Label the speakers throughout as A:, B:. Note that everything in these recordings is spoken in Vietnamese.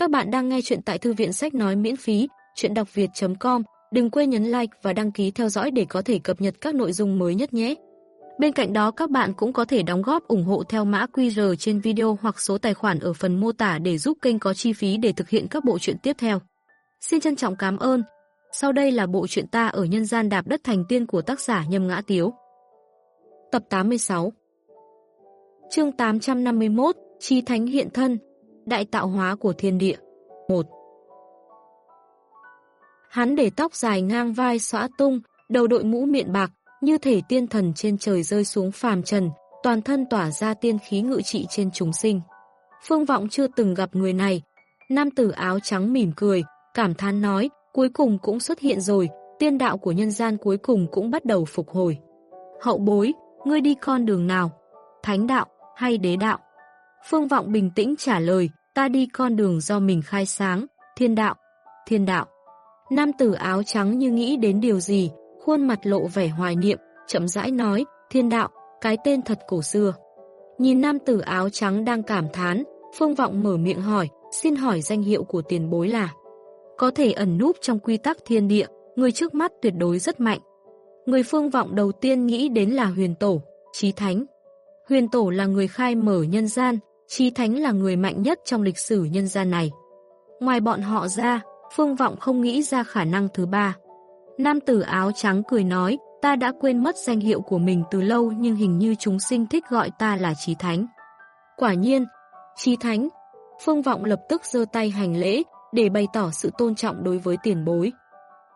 A: Các bạn đang nghe chuyện tại thư viện sách nói miễn phí, chuyện đọc việt.com. Đừng quên nhấn like và đăng ký theo dõi để có thể cập nhật các nội dung mới nhất nhé. Bên cạnh đó các bạn cũng có thể đóng góp ủng hộ theo mã QR trên video hoặc số tài khoản ở phần mô tả để giúp kênh có chi phí để thực hiện các bộ truyện tiếp theo. Xin trân trọng cảm ơn. Sau đây là bộ truyện ta ở nhân gian đạp đất thành tiên của tác giả Nhâm Ngã Tiếu. Tập 86 Chương 851 Chi Thánh Hiện Thân Đại tạo hóa của thiên địa 1 Hắn để tóc dài ngang vai xõa tung, đầu đội mũ miệng bạc, như thể tiên thần trên trời rơi xuống phàm trần, toàn thân tỏa ra tiên khí ngự trị trên chúng sinh. Phương Vọng chưa từng gặp người này. Nam tử áo trắng mỉm cười, cảm thán nói, cuối cùng cũng xuất hiện rồi, tiên đạo của nhân gian cuối cùng cũng bắt đầu phục hồi. Hậu bối, ngươi đi con đường nào? Thánh đạo hay đế đạo? Phương Vọng bình tĩnh trả lời, ta đi con đường do mình khai sáng, thiên đạo, thiên đạo. Nam tử áo trắng như nghĩ đến điều gì, khuôn mặt lộ vẻ hoài niệm, chậm rãi nói, thiên đạo, cái tên thật cổ xưa. Nhìn nam tử áo trắng đang cảm thán, Phương Vọng mở miệng hỏi, xin hỏi danh hiệu của tiền bối là. Có thể ẩn núp trong quy tắc thiên địa, người trước mắt tuyệt đối rất mạnh. Người Phương Vọng đầu tiên nghĩ đến là huyền tổ, trí thánh. Huyền tổ là người khai mở nhân gian, Chi thánh là người mạnh nhất trong lịch sử nhân gian này. Ngoài bọn họ ra, Phương Vọng không nghĩ ra khả năng thứ ba. Nam tử áo trắng cười nói, ta đã quên mất danh hiệu của mình từ lâu nhưng hình như chúng sinh thích gọi ta là Chí Thánh. Quả nhiên, Chí Thánh, Phương Vọng lập tức giơ tay hành lễ để bày tỏ sự tôn trọng đối với tiền bối.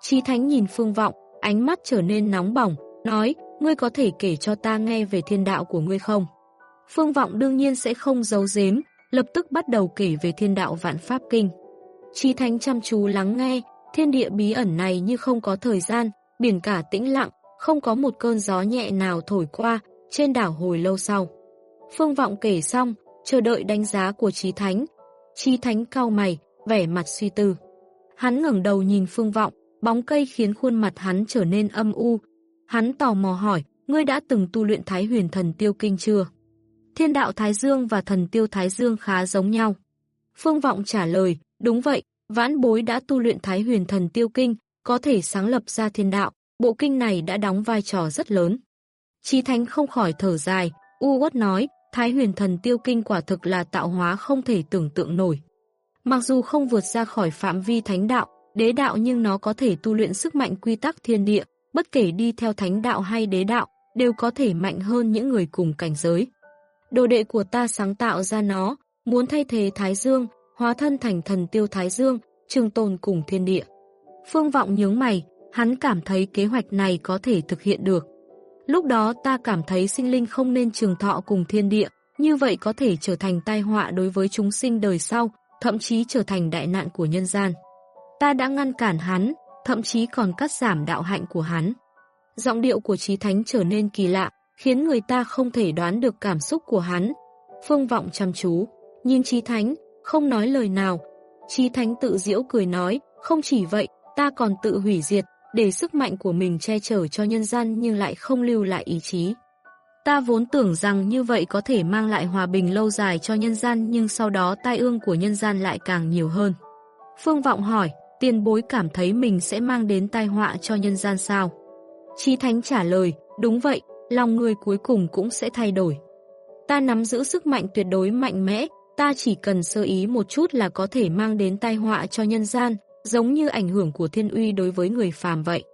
A: Chí Thánh nhìn Phương Vọng, ánh mắt trở nên nóng bỏng, nói, ngươi có thể kể cho ta nghe về thiên đạo của ngươi không? Phương Vọng đương nhiên sẽ không giấu giếm, lập tức bắt đầu kể về thiên đạo vạn pháp kinh. Trí Thánh chăm chú lắng nghe, thiên địa bí ẩn này như không có thời gian, biển cả tĩnh lặng, không có một cơn gió nhẹ nào thổi qua, trên đảo hồi lâu sau. Phương Vọng kể xong, chờ đợi đánh giá của Trí Thánh. Trí Thánh cau mày, vẻ mặt suy tư. Hắn ngẩng đầu nhìn Phương Vọng, bóng cây khiến khuôn mặt hắn trở nên âm u. Hắn tò mò hỏi, ngươi đã từng tu luyện Thái huyền thần tiêu kinh chưa? Thiên đạo Thái Dương và thần tiêu Thái Dương khá giống nhau. Phương Vọng trả lời, đúng vậy, vãn bối đã tu luyện Thái huyền thần tiêu kinh, có thể sáng lập ra thiên đạo, bộ kinh này đã đóng vai trò rất lớn. Chí Thánh không khỏi thở dài, u uất nói, Thái huyền thần tiêu kinh quả thực là tạo hóa không thể tưởng tượng nổi. Mặc dù không vượt ra khỏi phạm vi thánh đạo, đế đạo nhưng nó có thể tu luyện sức mạnh quy tắc thiên địa, bất kể đi theo thánh đạo hay đế đạo, đều có thể mạnh hơn những người cùng cảnh giới. Đồ đệ của ta sáng tạo ra nó, muốn thay thế Thái Dương, hóa thân thành thần tiêu Thái Dương, trường tồn cùng thiên địa. Phương Vọng nhướng mày, hắn cảm thấy kế hoạch này có thể thực hiện được. Lúc đó ta cảm thấy sinh linh không nên trường thọ cùng thiên địa, như vậy có thể trở thành tai họa đối với chúng sinh đời sau, thậm chí trở thành đại nạn của nhân gian. Ta đã ngăn cản hắn, thậm chí còn cắt giảm đạo hạnh của hắn. Giọng điệu của trí thánh trở nên kỳ lạ, khiến người ta không thể đoán được cảm xúc của hắn. Phương vọng chăm chú, nhìn trí thánh, không nói lời nào. Trí thánh tự diễu cười nói, không chỉ vậy, ta còn tự hủy diệt, để sức mạnh của mình che chở cho nhân gian nhưng lại không lưu lại ý chí. Ta vốn tưởng rằng như vậy có thể mang lại hòa bình lâu dài cho nhân gian nhưng sau đó tai ương của nhân gian lại càng nhiều hơn. Phương Vọng hỏi, tiền bối cảm thấy mình sẽ mang đến tai họa cho nhân gian sao? Chí Thánh trả lời, đúng vậy, lòng người cuối cùng cũng sẽ thay đổi. Ta nắm giữ sức mạnh tuyệt đối mạnh mẽ, ta chỉ cần sơ ý một chút là có thể mang đến tai họa cho nhân gian, giống như ảnh hưởng của thiên uy đối với người phàm vậy.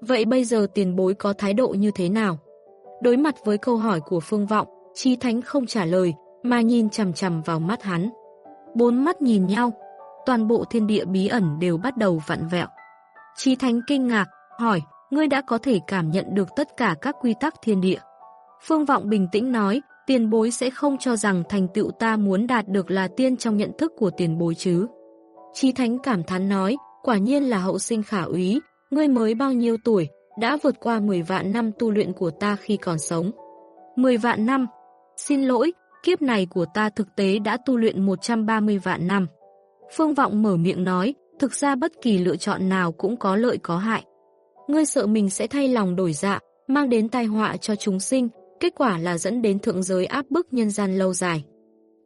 A: Vậy bây giờ tiền bối có thái độ như thế nào? Đối mặt với câu hỏi của Phương Vọng, Chi Thánh không trả lời, mà nhìn chằm chằm vào mắt hắn. Bốn mắt nhìn nhau, toàn bộ thiên địa bí ẩn đều bắt đầu vặn vẹo. Chi Thánh kinh ngạc, hỏi, ngươi đã có thể cảm nhận được tất cả các quy tắc thiên địa. Phương Vọng bình tĩnh nói, tiền bối sẽ không cho rằng thành tựu ta muốn đạt được là tiên trong nhận thức của tiền bối chứ. Chi Thánh cảm thán nói, quả nhiên là hậu sinh khả úy, ngươi mới bao nhiêu tuổi, đã vượt qua 10 vạn năm tu luyện của ta khi còn sống. 10 vạn năm, xin lỗi, kiếp này của ta thực tế đã tu luyện 130 vạn năm. Phương Vọng mở miệng nói, thực ra bất kỳ lựa chọn nào cũng có lợi có hại. Ngươi sợ mình sẽ thay lòng đổi dạ, mang đến tai họa cho chúng sinh, kết quả là dẫn đến thượng giới áp bức nhân gian lâu dài.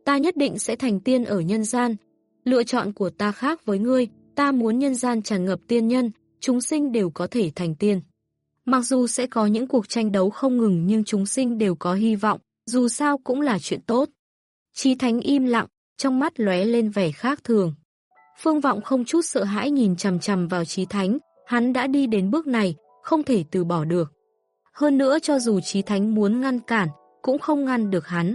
A: Ta nhất định sẽ thành tiên ở nhân gian, lựa chọn của ta khác với ngươi, ta muốn nhân gian tràn ngập tiên nhân, chúng sinh đều có thể thành tiên. Mặc dù sẽ có những cuộc tranh đấu không ngừng nhưng chúng sinh đều có hy vọng, dù sao cũng là chuyện tốt. Chí Thánh im lặng, trong mắt lóe lên vẻ khác thường. Phương Vọng không chút sợ hãi nhìn chằm chằm vào Chí Thánh, hắn đã đi đến bước này, không thể từ bỏ được. Hơn nữa cho dù Chí Thánh muốn ngăn cản, cũng không ngăn được hắn.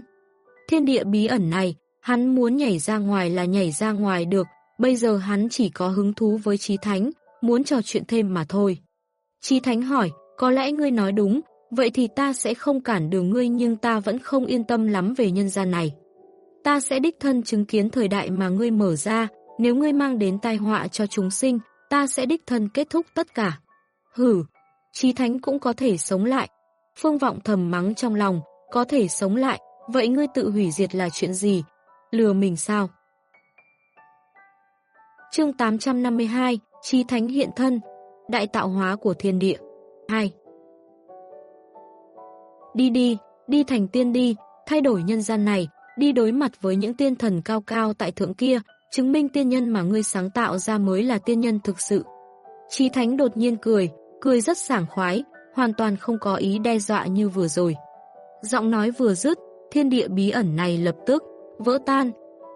A: Thiên địa bí ẩn này, hắn muốn nhảy ra ngoài là nhảy ra ngoài được, bây giờ hắn chỉ có hứng thú với Chí Thánh, muốn trò chuyện thêm mà thôi. Chí Thánh hỏi, có lẽ ngươi nói đúng, vậy thì ta sẽ không cản đường ngươi nhưng ta vẫn không yên tâm lắm về nhân gian này. Ta sẽ đích thân chứng kiến thời đại mà ngươi mở ra, nếu ngươi mang đến tai họa cho chúng sinh, ta sẽ đích thân kết thúc tất cả. Hử, trí Thánh cũng có thể sống lại. Phương Vọng thầm mắng trong lòng, có thể sống lại, vậy ngươi tự hủy diệt là chuyện gì? Lừa mình sao? Chương 852, trí Thánh hiện thân, đại tạo hóa của thiên địa. 2. Đi đi, đi thành tiên đi, thay đổi nhân gian này, đi đối mặt với những tiên thần cao cao tại thượng kia, chứng minh tiên nhân mà ngươi sáng tạo ra mới là tiên nhân thực sự. Chí Thánh đột nhiên cười, cười rất sảng khoái, hoàn toàn không có ý đe dọa như vừa rồi. Giọng nói vừa dứt, thiên địa bí ẩn này lập tức vỡ tan.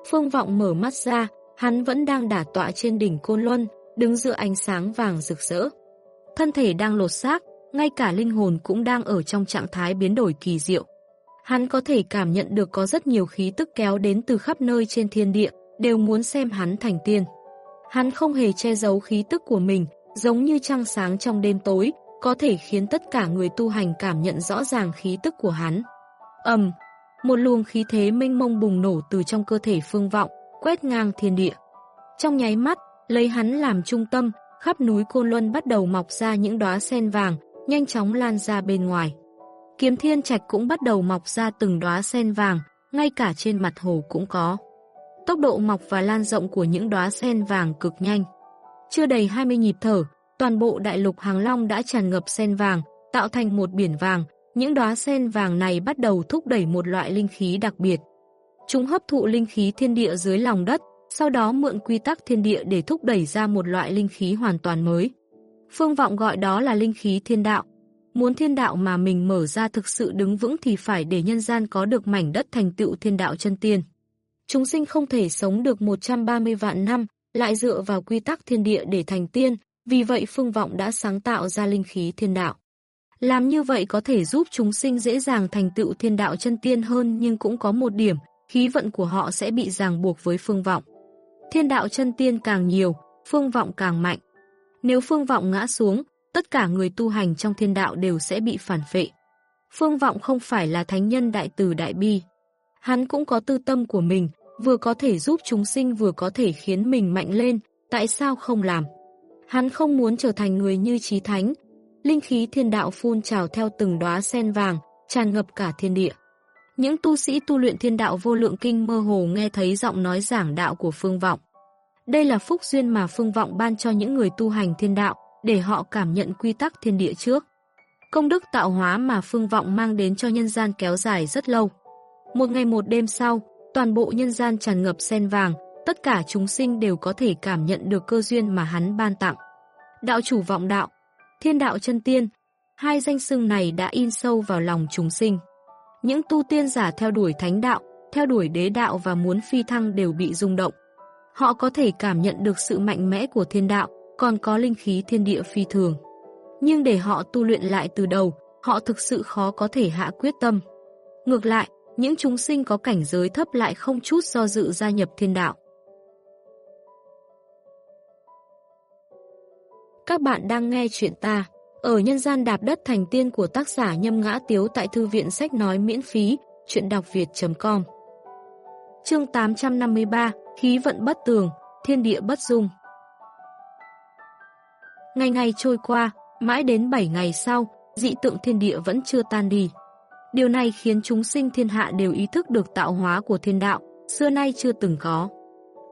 A: Phương Vọng mở mắt ra, hắn vẫn đang đả tọa trên đỉnh Côn Luân, đứng giữa ánh sáng vàng rực rỡ. Thân thể đang lột xác, ngay cả linh hồn cũng đang ở trong trạng thái biến đổi kỳ diệu. Hắn có thể cảm nhận được có rất nhiều khí tức kéo đến từ khắp nơi trên thiên địa, đều muốn xem hắn thành tiên. Hắn không hề che giấu khí tức của mình, giống như trăng sáng trong đêm tối, có thể khiến tất cả người tu hành cảm nhận rõ ràng khí tức của hắn. Ầm, một luồng khí thế mênh mông bùng nổ từ trong cơ thể phương vọng, quét ngang thiên địa. Trong nháy mắt, lấy hắn làm trung tâm, khắp núi Côn Luân bắt đầu mọc ra những đóa sen vàng, nhanh chóng lan ra bên ngoài. Kiếm thiên trạch cũng bắt đầu mọc ra từng đóa sen vàng, ngay cả trên mặt hồ cũng có. Tốc độ mọc và lan rộng của những đóa sen vàng cực nhanh. Chưa đầy 20 nhịp thở, toàn bộ đại lục Hàng Long đã tràn ngập sen vàng, tạo thành một biển vàng. Những đóa sen vàng này bắt đầu thúc đẩy một loại linh khí đặc biệt. Chúng hấp thụ linh khí thiên địa dưới lòng đất, sau đó mượn quy tắc thiên địa để thúc đẩy ra một loại linh khí hoàn toàn mới. Phương Vọng gọi đó là linh khí thiên đạo. Muốn thiên đạo mà mình mở ra thực sự đứng vững thì phải để nhân gian có được mảnh đất thành tựu thiên đạo chân tiên. Chúng sinh không thể sống được 130 vạn năm, lại dựa vào quy tắc thiên địa để thành tiên, vì vậy Phương Vọng đã sáng tạo ra linh khí thiên đạo. Làm như vậy có thể giúp chúng sinh dễ dàng thành tựu thiên đạo chân tiên hơn nhưng cũng có một điểm, khí vận của họ sẽ bị ràng buộc với Phương Vọng. Thiên đạo chân tiên càng nhiều, Phương Vọng càng mạnh. Nếu Phương Vọng ngã xuống, tất cả người tu hành trong thiên đạo đều sẽ bị phản phệ. Phương Vọng không phải là thánh nhân đại từ đại bi. Hắn cũng có tư tâm của mình, vừa có thể giúp chúng sinh vừa có thể khiến mình mạnh lên, tại sao không làm? Hắn không muốn trở thành người như trí thánh. Linh khí thiên đạo phun trào theo từng đóa sen vàng, tràn ngập cả thiên địa. Những tu sĩ tu luyện thiên đạo vô lượng kinh mơ hồ nghe thấy giọng nói giảng đạo của Phương Vọng. Đây là phúc duyên mà Phương Vọng ban cho những người tu hành thiên đạo, để họ cảm nhận quy tắc thiên địa trước. Công đức tạo hóa mà Phương Vọng mang đến cho nhân gian kéo dài rất lâu. Một ngày một đêm sau, toàn bộ nhân gian tràn ngập sen vàng, tất cả chúng sinh đều có thể cảm nhận được cơ duyên mà hắn ban tặng. Đạo chủ vọng đạo, thiên đạo chân tiên, hai danh xưng này đã in sâu vào lòng chúng sinh. Những tu tiên giả theo đuổi thánh đạo, theo đuổi đế đạo và muốn phi thăng đều bị rung động. Họ có thể cảm nhận được sự mạnh mẽ của thiên đạo, còn có linh khí thiên địa phi thường. Nhưng để họ tu luyện lại từ đầu, họ thực sự khó có thể hạ quyết tâm. Ngược lại, những chúng sinh có cảnh giới thấp lại không chút do dự gia nhập thiên đạo. Các bạn đang nghe chuyện ta ở nhân gian đạp đất thành tiên của tác giả Nhâm Ngã Tiếu tại Thư viện Sách Nói miễn phí, chuyện đọc việt.com Chương 853, Khí vận bất tường, thiên địa bất dung Ngày ngày trôi qua, mãi đến 7 ngày sau, dị tượng thiên địa vẫn chưa tan đi. Điều này khiến chúng sinh thiên hạ đều ý thức được tạo hóa của thiên đạo, xưa nay chưa từng có.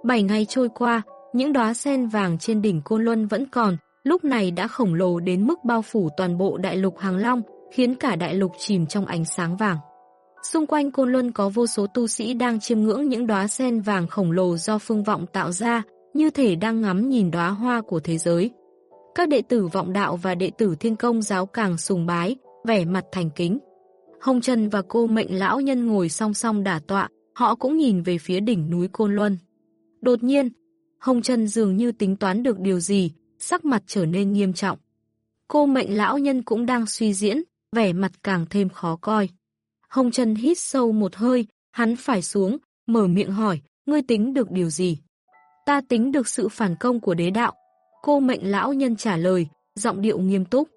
A: bảy ngày trôi qua, những đóa sen vàng trên đỉnh Côn Luân vẫn còn, lúc này đã khổng lồ đến mức bao phủ toàn bộ đại lục Hàng Long, khiến cả đại lục chìm trong ánh sáng vàng. Xung quanh Côn Luân có vô số tu sĩ đang chiêm ngưỡng những đóa sen vàng khổng lồ do phương vọng tạo ra, như thể đang ngắm nhìn đóa hoa của thế giới. Các đệ tử vọng đạo và đệ tử thiên công giáo càng sùng bái, vẻ mặt thành kính. Hồng Trần và cô mệnh lão nhân ngồi song song đả tọa, họ cũng nhìn về phía đỉnh núi Côn Luân. Đột nhiên, Hồng Trần dường như tính toán được điều gì, sắc mặt trở nên nghiêm trọng. Cô mệnh lão nhân cũng đang suy diễn, vẻ mặt càng thêm khó coi. Hồng Trần hít sâu một hơi, hắn phải xuống, mở miệng hỏi, ngươi tính được điều gì? Ta tính được sự phản công của đế đạo. Cô mệnh lão nhân trả lời, giọng điệu nghiêm túc.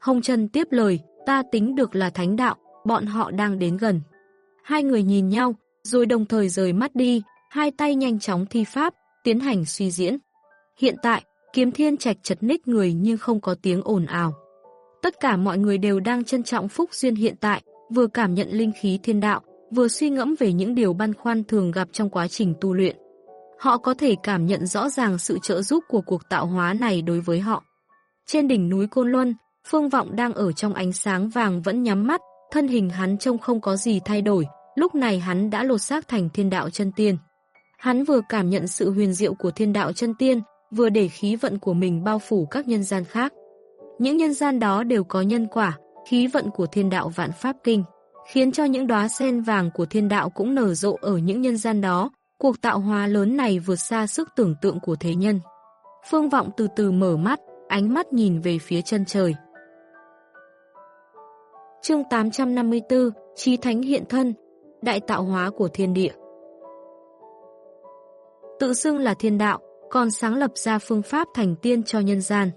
A: Hồng Trần tiếp lời, ta tính được là thánh đạo, bọn họ đang đến gần. Hai người nhìn nhau, rồi đồng thời rời mắt đi, hai tay nhanh chóng thi pháp, tiến hành suy diễn. Hiện tại, kiếm thiên trạch chật ních người nhưng không có tiếng ồn ào. Tất cả mọi người đều đang trân trọng phúc duyên hiện tại, vừa cảm nhận linh khí thiên đạo, vừa suy ngẫm về những điều băn khoăn thường gặp trong quá trình tu luyện. Họ có thể cảm nhận rõ ràng sự trợ giúp của cuộc tạo hóa này đối với họ. Trên đỉnh núi Côn Luân, Phương Vọng đang ở trong ánh sáng vàng vẫn nhắm mắt, thân hình hắn trông không có gì thay đổi, lúc này hắn đã lột xác thành thiên đạo chân tiên. Hắn vừa cảm nhận sự huyền diệu của thiên đạo chân tiên, vừa để khí vận của mình bao phủ các nhân gian khác. Những nhân gian đó đều có nhân quả, khí vận của thiên đạo vạn pháp kinh, khiến cho những đóa sen vàng của thiên đạo cũng nở rộ ở những nhân gian đó. Cuộc tạo hóa lớn này vượt xa sức tưởng tượng của thế nhân. Phương Vọng từ từ mở mắt, ánh mắt nhìn về phía chân trời. Chương 854, Chí Thánh Hiện Thân, Đại tạo hóa của thiên địa. Tự xưng là thiên đạo, còn sáng lập ra phương pháp thành tiên cho nhân gian.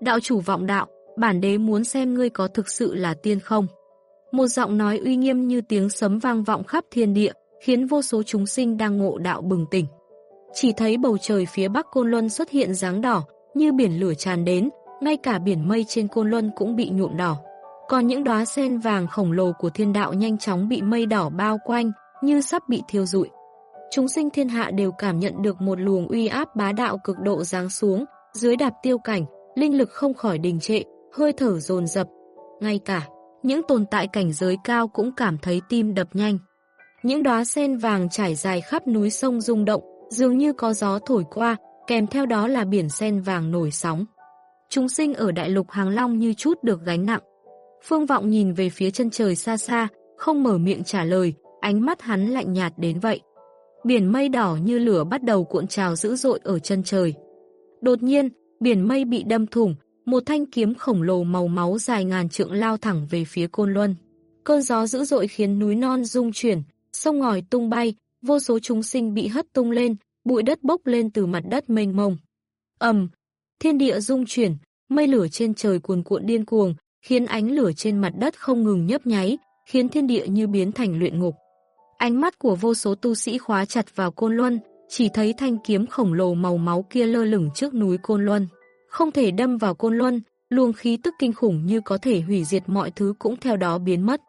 A: Đạo chủ vọng đạo, bản đế muốn xem ngươi có thực sự là tiên không. Một giọng nói uy nghiêm như tiếng sấm vang vọng khắp thiên địa, khiến vô số chúng sinh đang ngộ đạo bừng tỉnh. Chỉ thấy bầu trời phía bắc Côn Luân xuất hiện dáng đỏ, như biển lửa tràn đến, ngay cả biển mây trên Côn Luân cũng bị nhuộm đỏ. Còn những đóa sen vàng khổng lồ của thiên đạo nhanh chóng bị mây đỏ bao quanh, như sắp bị thiêu rụi. Chúng sinh thiên hạ đều cảm nhận được một luồng uy áp bá đạo cực độ giáng xuống, dưới đạp tiêu cảnh, linh lực không khỏi đình trệ, hơi thở dồn dập. Ngay cả, những tồn tại cảnh giới cao cũng cảm thấy tim đập nhanh. Những đóa sen vàng trải dài khắp núi sông rung động, dường như có gió thổi qua, kèm theo đó là biển sen vàng nổi sóng. Chúng sinh ở đại lục Hàng Long như chút được gánh nặng. Phương Vọng nhìn về phía chân trời xa xa, không mở miệng trả lời, ánh mắt hắn lạnh nhạt đến vậy. Biển mây đỏ như lửa bắt đầu cuộn trào dữ dội ở chân trời. Đột nhiên, biển mây bị đâm thủng, một thanh kiếm khổng lồ màu máu dài ngàn trượng lao thẳng về phía Côn Luân. Cơn gió dữ dội khiến núi non rung chuyển, sông ngòi tung bay, vô số chúng sinh bị hất tung lên, bụi đất bốc lên từ mặt đất mênh mông. ầm, thiên địa rung chuyển, mây lửa trên trời cuồn cuộn điên cuồng, khiến ánh lửa trên mặt đất không ngừng nhấp nháy, khiến thiên địa như biến thành luyện ngục. Ánh mắt của vô số tu sĩ khóa chặt vào Côn Luân, chỉ thấy thanh kiếm khổng lồ màu máu kia lơ lửng trước núi Côn Luân. Không thể đâm vào Côn Luân, luồng khí tức kinh khủng như có thể hủy diệt mọi thứ cũng theo đó biến mất.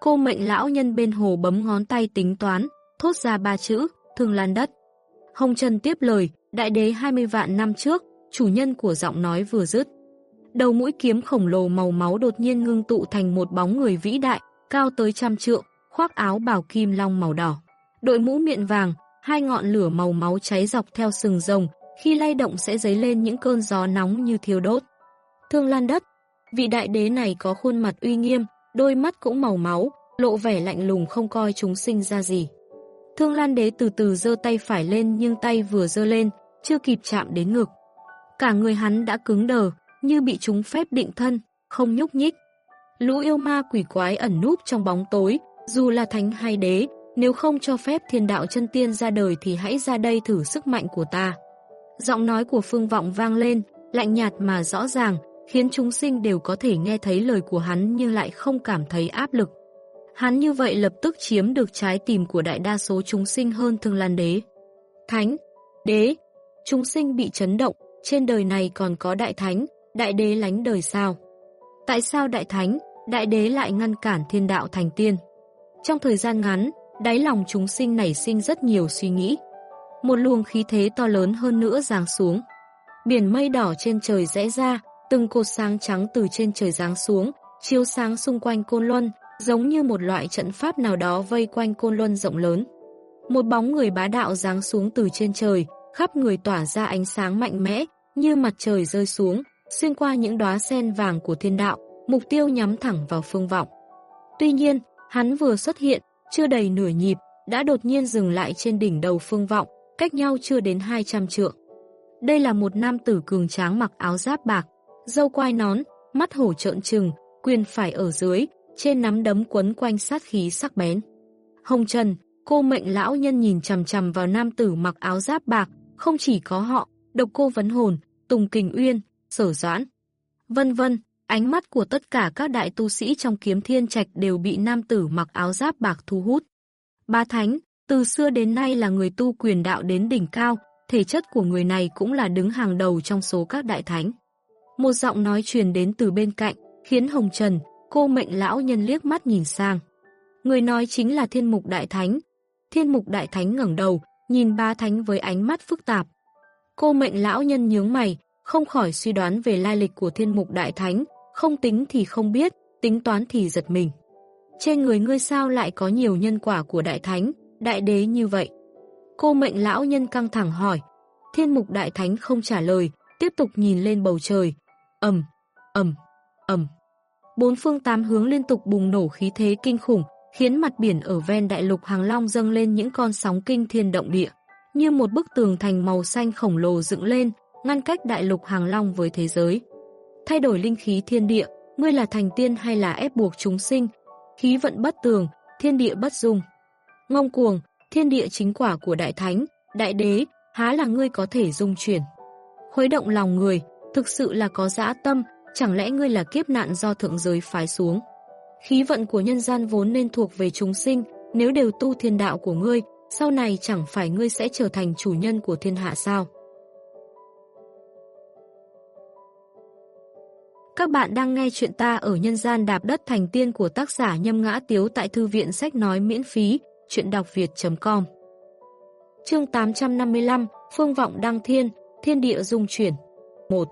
A: Cô mệnh lão nhân bên hồ bấm ngón tay tính toán, thốt ra ba chữ, thương lan đất. Hồng Trần tiếp lời, đại đế 20 vạn năm trước, chủ nhân của giọng nói vừa dứt. Đầu mũi kiếm khổng lồ màu máu đột nhiên ngưng tụ thành một bóng người vĩ đại, cao tới trăm trượng, khoác áo bảo kim long màu đỏ. Đội mũ miệng vàng, hai ngọn lửa màu máu cháy dọc theo sừng rồng, khi lay động sẽ dấy lên những cơn gió nóng như thiêu đốt. Thương lan đất, vị đại đế này có khuôn mặt uy nghiêm, đôi mắt cũng màu máu, lộ vẻ lạnh lùng không coi chúng sinh ra gì. Thương lan đế từ từ giơ tay phải lên nhưng tay vừa giơ lên, chưa kịp chạm đến ngực. Cả người hắn đã cứng đờ, như bị chúng phép định thân, không nhúc nhích. Lũ yêu ma quỷ quái ẩn núp trong bóng tối, dù là thánh hay đế, nếu không cho phép thiên đạo chân tiên ra đời thì hãy ra đây thử sức mạnh của ta. Giọng nói của Phương Vọng vang lên, lạnh nhạt mà rõ ràng, khiến chúng sinh đều có thể nghe thấy lời của hắn nhưng lại không cảm thấy áp lực. Hắn như vậy lập tức chiếm được trái tim của đại đa số chúng sinh hơn Thương Lan Đế. Thánh, Đế, chúng sinh bị chấn động, trên đời này còn có đại thánh, đại đế lánh đời sao? Tại sao đại thánh, đại đế lại ngăn cản thiên đạo thành tiên? Trong thời gian ngắn, đáy lòng chúng sinh nảy sinh rất nhiều suy nghĩ. Một luồng khí thế to lớn hơn nữa giáng xuống. Biển mây đỏ trên trời rẽ ra, từng cột sáng trắng từ trên trời giáng xuống, chiếu sáng xung quanh côn luân, giống như một loại trận pháp nào đó vây quanh côn luân rộng lớn. Một bóng người bá đạo giáng xuống từ trên trời, khắp người tỏa ra ánh sáng mạnh mẽ, như mặt trời rơi xuống, xuyên qua những đóa sen vàng của thiên đạo, mục tiêu nhắm thẳng vào phương vọng. Tuy nhiên, hắn vừa xuất hiện, chưa đầy nửa nhịp, đã đột nhiên dừng lại trên đỉnh đầu phương vọng, cách nhau chưa đến 200 trượng. Đây là một nam tử cường tráng mặc áo giáp bạc, dâu quai nón, mắt hổ trợn trừng, quyền phải ở dưới, trên nắm đấm quấn quanh sát khí sắc bén. Hồng Trần, cô mệnh lão nhân nhìn chằm chằm vào nam tử mặc áo giáp bạc, không chỉ có họ, độc cô vấn hồn, Tùng Kình Uyên, Sở Doãn. Vân vân, ánh mắt của tất cả các đại tu sĩ trong kiếm thiên trạch đều bị nam tử mặc áo giáp bạc thu hút. Ba Thánh, từ xưa đến nay là người tu quyền đạo đến đỉnh cao, thể chất của người này cũng là đứng hàng đầu trong số các đại thánh. Một giọng nói truyền đến từ bên cạnh, khiến Hồng Trần, cô mệnh lão nhân liếc mắt nhìn sang. Người nói chính là Thiên Mục Đại Thánh. Thiên Mục Đại Thánh ngẩng đầu, nhìn ba thánh với ánh mắt phức tạp. Cô mệnh lão nhân nhướng mày, không khỏi suy đoán về lai lịch của Thiên Mục Đại Thánh, không tính thì không biết, tính toán thì giật mình. Trên người ngươi sao lại có nhiều nhân quả của Đại Thánh, Đại Đế như vậy? Cô mệnh lão nhân căng thẳng hỏi. Thiên Mục Đại Thánh không trả lời, tiếp tục nhìn lên bầu trời. ầm, ầm, ầm. Bốn phương tám hướng liên tục bùng nổ khí thế kinh khủng, khiến mặt biển ở ven đại lục Hàng Long dâng lên những con sóng kinh thiên động địa. Như một bức tường thành màu xanh khổng lồ dựng lên, ngăn cách đại lục Hàng Long với thế giới. Thay đổi linh khí thiên địa, ngươi là thành tiên hay là ép buộc chúng sinh, khí vận bất tường, thiên địa bất dung. Ngông cuồng, thiên địa chính quả của đại thánh, đại đế, há là ngươi có thể dung chuyển. Khuấy động lòng người, thực sự là có dã tâm, chẳng lẽ ngươi là kiếp nạn do thượng giới phái xuống. Khí vận của nhân gian vốn nên thuộc về chúng sinh, nếu đều tu thiên đạo của ngươi, sau này chẳng phải ngươi sẽ trở thành chủ nhân của thiên hạ sao? Các bạn đang nghe chuyện ta ở nhân gian đạp đất thành tiên của tác giả Nhâm Ngã Tiếu tại Thư viện Sách Nói miễn phí, chuyện đọc việt.com Chương 855, Phương vọng đăng thiên, thiên địa dung chuyển 1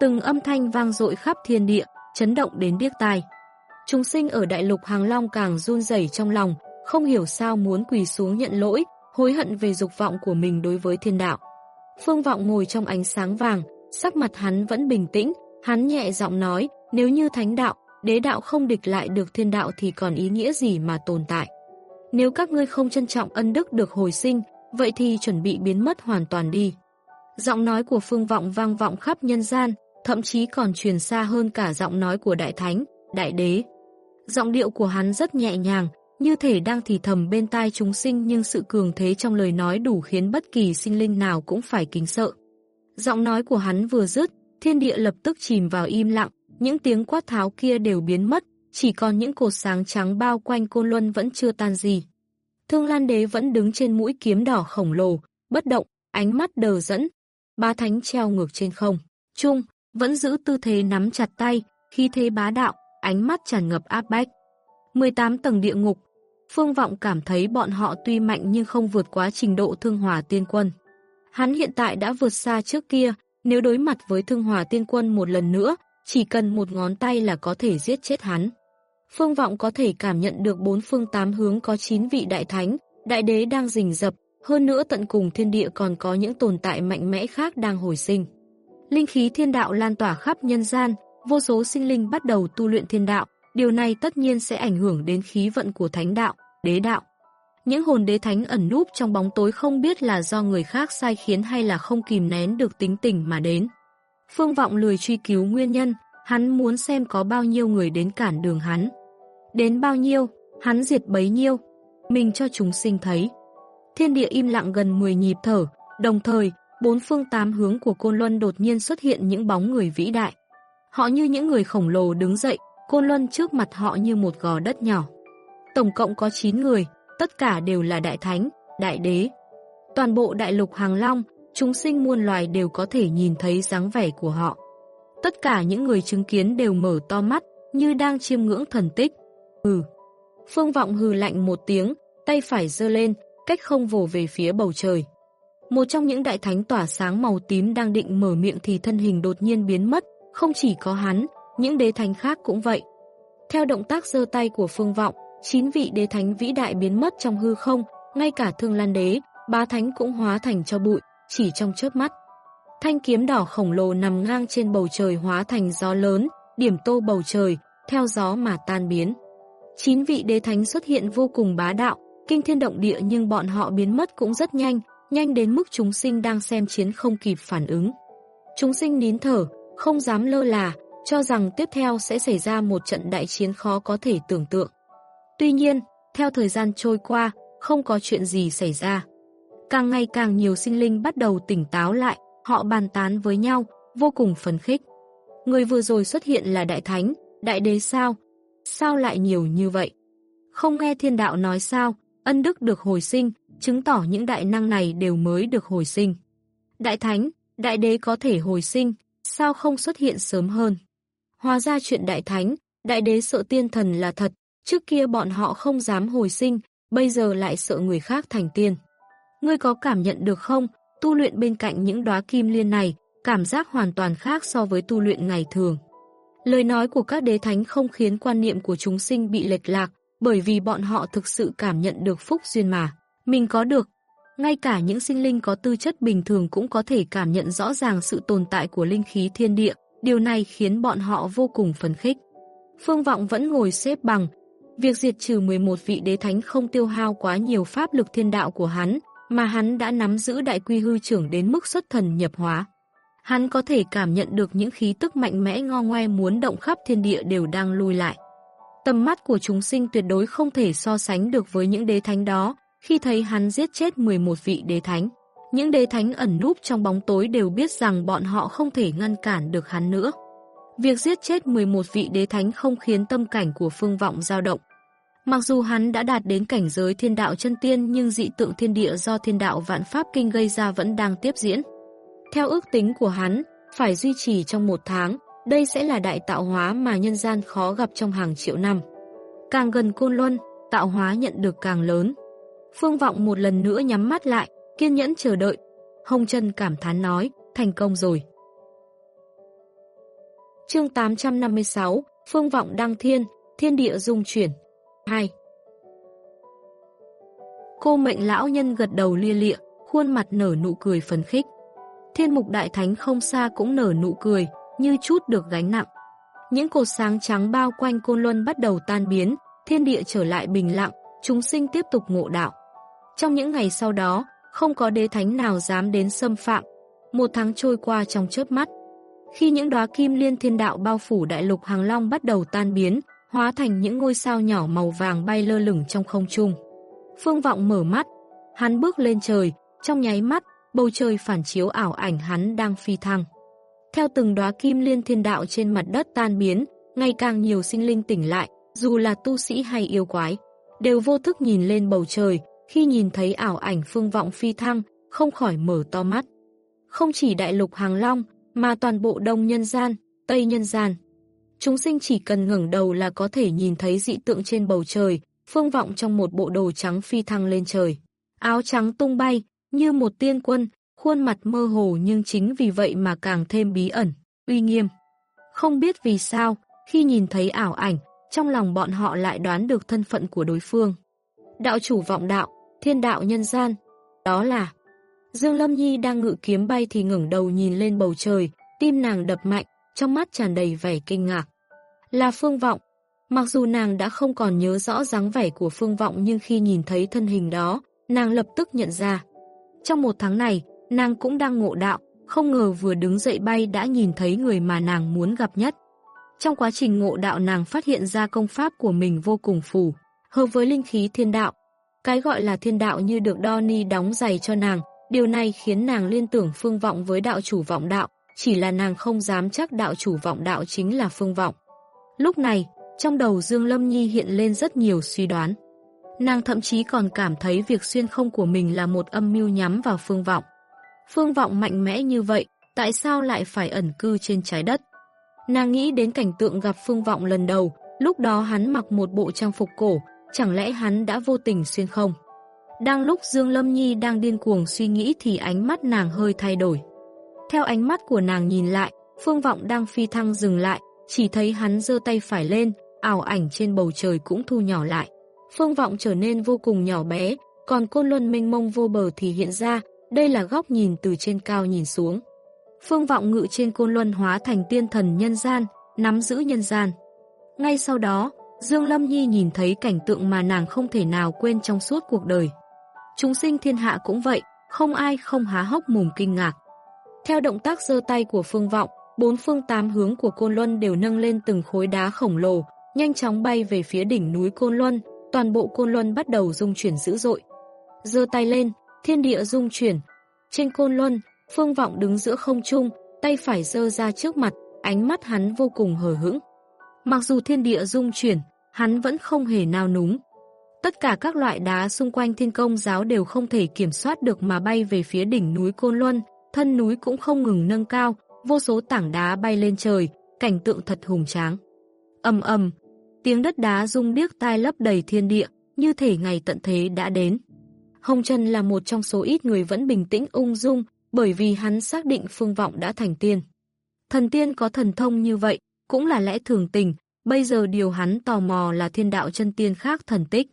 A: Từng âm thanh vang dội khắp thiên địa, chấn động đến điếc tai. Chúng sinh ở đại lục Hàng Long càng run rẩy trong lòng, không hiểu sao muốn quỳ xuống nhận lỗi, hối hận về dục vọng của mình đối với thiên đạo. Phương Vọng ngồi trong ánh sáng vàng, sắc mặt hắn vẫn bình tĩnh, hắn nhẹ giọng nói, nếu như thánh đạo, đế đạo không địch lại được thiên đạo thì còn ý nghĩa gì mà tồn tại. Nếu các ngươi không trân trọng ân đức được hồi sinh, vậy thì chuẩn bị biến mất hoàn toàn đi. Giọng nói của Phương Vọng vang vọng khắp nhân gian, thậm chí còn truyền xa hơn cả giọng nói của Đại Thánh, Đại Đế. Giọng điệu của hắn rất nhẹ nhàng, như thể đang thì thầm bên tai chúng sinh nhưng sự cường thế trong lời nói đủ khiến bất kỳ sinh linh nào cũng phải kính sợ. Giọng nói của hắn vừa dứt, thiên địa lập tức chìm vào im lặng, những tiếng quát tháo kia đều biến mất, chỉ còn những cột sáng trắng bao quanh côn luân vẫn chưa tan gì. Thương Lan Đế vẫn đứng trên mũi kiếm đỏ khổng lồ, bất động, ánh mắt đờ dẫn. Ba thánh treo ngược trên không. Trung, vẫn giữ tư thế nắm chặt tay, khi thế bá đạo, ánh mắt tràn ngập áp bách. 18 tầng địa ngục, Phương Vọng cảm thấy bọn họ tuy mạnh nhưng không vượt quá trình độ thương hòa tiên quân. Hắn hiện tại đã vượt xa trước kia, nếu đối mặt với thương hòa tiên quân một lần nữa, chỉ cần một ngón tay là có thể giết chết hắn. Phương Vọng có thể cảm nhận được bốn phương tám hướng có 9 vị đại thánh, đại đế đang rình rập, hơn nữa tận cùng thiên địa còn có những tồn tại mạnh mẽ khác đang hồi sinh. Linh khí thiên đạo lan tỏa khắp nhân gian, vô số sinh linh bắt đầu tu luyện thiên đạo, điều này tất nhiên sẽ ảnh hưởng đến khí vận của thánh đạo, đế đạo. Những hồn đế thánh ẩn núp trong bóng tối không biết là do người khác sai khiến hay là không kìm nén được tính tình mà đến. Phương Vọng lười truy cứu nguyên nhân, hắn muốn xem có bao nhiêu người đến cản đường hắn. Đến bao nhiêu, hắn diệt bấy nhiêu, mình cho chúng sinh thấy. Thiên địa im lặng gần 10 nhịp thở, đồng thời, bốn phương tám hướng của Côn Luân đột nhiên xuất hiện những bóng người vĩ đại. Họ như những người khổng lồ đứng dậy, Côn Luân trước mặt họ như một gò đất nhỏ. Tổng cộng có 9 người, tất cả đều là đại thánh, đại đế. Toàn bộ đại lục Hàng Long, chúng sinh muôn loài đều có thể nhìn thấy dáng vẻ của họ. Tất cả những người chứng kiến đều mở to mắt, như đang chiêm ngưỡng thần tích. Hừ. Phương Vọng hừ lạnh một tiếng, tay phải giơ lên, cách không vồ về phía bầu trời. Một trong những đại thánh tỏa sáng màu tím đang định mở miệng thì thân hình đột nhiên biến mất, không chỉ có hắn, những đế thánh khác cũng vậy. Theo động tác giơ tay của Phương Vọng, chín vị đế thánh vĩ đại biến mất trong hư không, ngay cả Thương Lan đế, ba thánh cũng hóa thành cho bụi, chỉ trong chớp mắt. Thanh kiếm đỏ khổng lồ nằm ngang trên bầu trời hóa thành gió lớn, điểm tô bầu trời, theo gió mà tan biến. Chín vị đế thánh xuất hiện vô cùng bá đạo, kinh thiên động địa nhưng bọn họ biến mất cũng rất nhanh, nhanh đến mức chúng sinh đang xem chiến không kịp phản ứng. Chúng sinh nín thở, không dám lơ là, cho rằng tiếp theo sẽ xảy ra một trận đại chiến khó có thể tưởng tượng. Tuy nhiên, theo thời gian trôi qua, không có chuyện gì xảy ra. Càng ngày càng nhiều sinh linh bắt đầu tỉnh táo lại, họ bàn tán với nhau, vô cùng phấn khích. Người vừa rồi xuất hiện là Đại Thánh, Đại Đế sao? Sao lại nhiều như vậy? Không nghe thiên đạo nói sao, ân đức được hồi sinh, chứng tỏ những đại năng này đều mới được hồi sinh. Đại Thánh, Đại Đế có thể hồi sinh, sao không xuất hiện sớm hơn? Hóa ra chuyện Đại Thánh, Đại Đế sợ tiên thần là thật, trước kia bọn họ không dám hồi sinh, bây giờ lại sợ người khác thành tiên. Ngươi có cảm nhận được không, tu luyện bên cạnh những đóa kim liên này, cảm giác hoàn toàn khác so với tu luyện ngày thường. Lời nói của các đế thánh không khiến quan niệm của chúng sinh bị lệch lạc, bởi vì bọn họ thực sự cảm nhận được phúc duyên mà. Mình có được. Ngay cả những sinh linh có tư chất bình thường cũng có thể cảm nhận rõ ràng sự tồn tại của linh khí thiên địa, điều này khiến bọn họ vô cùng phấn khích. Phương Vọng vẫn ngồi xếp bằng. Việc diệt trừ 11 vị đế thánh không tiêu hao quá nhiều pháp lực thiên đạo của hắn, mà hắn đã nắm giữ đại quy hư trưởng đến mức xuất thần nhập hóa. Hắn có thể cảm nhận được những khí tức mạnh mẽ ngo ngoe muốn động khắp thiên địa đều đang lùi lại. Tầm mắt của chúng sinh tuyệt đối không thể so sánh được với những đế thánh đó, khi thấy hắn giết chết 11 vị đế thánh. Những đế thánh ẩn núp trong bóng tối đều biết rằng bọn họ không thể ngăn cản được hắn nữa. Việc giết chết 11 vị đế thánh không khiến tâm cảnh của phương vọng dao động. Mặc dù hắn đã đạt đến cảnh giới thiên đạo chân tiên nhưng dị tượng thiên địa do thiên đạo vạn pháp kinh gây ra vẫn đang tiếp diễn. Theo ước tính của hắn, phải duy trì trong một tháng, đây sẽ là đại tạo hóa mà nhân gian khó gặp trong hàng triệu năm. Càng gần Côn Luân, tạo hóa nhận được càng lớn. Phương Vọng một lần nữa nhắm mắt lại, kiên nhẫn chờ đợi. Hồng Trân cảm thán nói, thành công rồi. Chương 856, Phương Vọng Đăng Thiên, Thiên Địa Dung Chuyển 2 Cô mệnh lão nhân gật đầu lia lịa, khuôn mặt nở nụ cười phấn khích. Thiên mục đại thánh không xa cũng nở nụ cười, như chút được gánh nặng. Những cột sáng trắng bao quanh côn luân bắt đầu tan biến, thiên địa trở lại bình lặng, chúng sinh tiếp tục ngộ đạo. Trong những ngày sau đó, không có đế thánh nào dám đến xâm phạm. Một tháng trôi qua trong chớp mắt. Khi những đóa kim liên thiên đạo bao phủ đại lục hàng long bắt đầu tan biến, hóa thành những ngôi sao nhỏ màu vàng bay lơ lửng trong không trung. Phương Vọng mở mắt, hắn bước lên trời, trong nháy mắt, bầu trời phản chiếu ảo ảnh hắn đang phi thăng. Theo từng đóa kim liên thiên đạo trên mặt đất tan biến, ngày càng nhiều sinh linh tỉnh lại, dù là tu sĩ hay yêu quái, đều vô thức nhìn lên bầu trời, khi nhìn thấy ảo ảnh phương vọng phi thăng, không khỏi mở to mắt. Không chỉ đại lục hàng long, mà toàn bộ đông nhân gian, tây nhân gian. Chúng sinh chỉ cần ngẩng đầu là có thể nhìn thấy dị tượng trên bầu trời, phương vọng trong một bộ đồ trắng phi thăng lên trời. Áo trắng tung bay, như một tiên quân, khuôn mặt mơ hồ nhưng chính vì vậy mà càng thêm bí ẩn, uy nghiêm. Không biết vì sao, khi nhìn thấy ảo ảnh, trong lòng bọn họ lại đoán được thân phận của đối phương. Đạo chủ vọng đạo, thiên đạo nhân gian, đó là... Dương Lâm Nhi đang ngự kiếm bay thì ngẩng đầu nhìn lên bầu trời, tim nàng đập mạnh, trong mắt tràn đầy vẻ kinh ngạc. Là Phương Vọng. Mặc dù nàng đã không còn nhớ rõ dáng vẻ của Phương Vọng nhưng khi nhìn thấy thân hình đó, nàng lập tức nhận ra. Trong một tháng này, nàng cũng đang ngộ đạo, không ngờ vừa đứng dậy bay đã nhìn thấy người mà nàng muốn gặp nhất. Trong quá trình ngộ đạo nàng phát hiện ra công pháp của mình vô cùng phù, hợp với linh khí thiên đạo. Cái gọi là thiên đạo như được Donny đóng giày cho nàng, điều này khiến nàng liên tưởng phương vọng với đạo chủ vọng đạo, chỉ là nàng không dám chắc đạo chủ vọng đạo chính là phương vọng. Lúc này, trong đầu Dương Lâm Nhi hiện lên rất nhiều suy đoán. Nàng thậm chí còn cảm thấy việc xuyên không của mình là một âm mưu nhắm vào phương vọng. Phương vọng mạnh mẽ như vậy, tại sao lại phải ẩn cư trên trái đất? Nàng nghĩ đến cảnh tượng gặp phương vọng lần đầu, lúc đó hắn mặc một bộ trang phục cổ, chẳng lẽ hắn đã vô tình xuyên không? Đang lúc Dương Lâm Nhi đang điên cuồng suy nghĩ thì ánh mắt nàng hơi thay đổi. Theo ánh mắt của nàng nhìn lại, phương vọng đang phi thăng dừng lại, chỉ thấy hắn giơ tay phải lên, ảo ảnh trên bầu trời cũng thu nhỏ lại. Phương vọng trở nên vô cùng nhỏ bé, còn côn luân mênh mông vô bờ thì hiện ra, đây là góc nhìn từ trên cao nhìn xuống. Phương vọng ngự trên côn luân hóa thành tiên thần nhân gian, nắm giữ nhân gian. Ngay sau đó, Dương Lâm Nhi nhìn thấy cảnh tượng mà nàng không thể nào quên trong suốt cuộc đời. Chúng sinh thiên hạ cũng vậy, không ai không há hốc mồm kinh ngạc. Theo động tác giơ tay của Phương Vọng, bốn phương tám hướng của Côn Luân đều nâng lên từng khối đá khổng lồ, nhanh chóng bay về phía đỉnh núi Côn Luân, toàn bộ Côn Luân bắt đầu rung chuyển dữ dội. Giơ tay lên, thiên địa rung chuyển. Trên Côn Luân, Phương Vọng đứng giữa không trung, tay phải giơ ra trước mặt, ánh mắt hắn vô cùng hờ hững. Mặc dù thiên địa rung chuyển, hắn vẫn không hề nao núng. Tất cả các loại đá xung quanh thiên công giáo đều không thể kiểm soát được mà bay về phía đỉnh núi Côn Luân, thân núi cũng không ngừng nâng cao, vô số tảng đá bay lên trời, cảnh tượng thật hùng tráng. Âm ầm tiếng đất đá rung điếc tai lấp đầy thiên địa, như thể ngày tận thế đã đến. Hồng Trần là một trong số ít người vẫn bình tĩnh ung dung, bởi vì hắn xác định phương vọng đã thành tiên. Thần tiên có thần thông như vậy, cũng là lẽ thường tình, bây giờ điều hắn tò mò là thiên đạo chân tiên khác thần tích.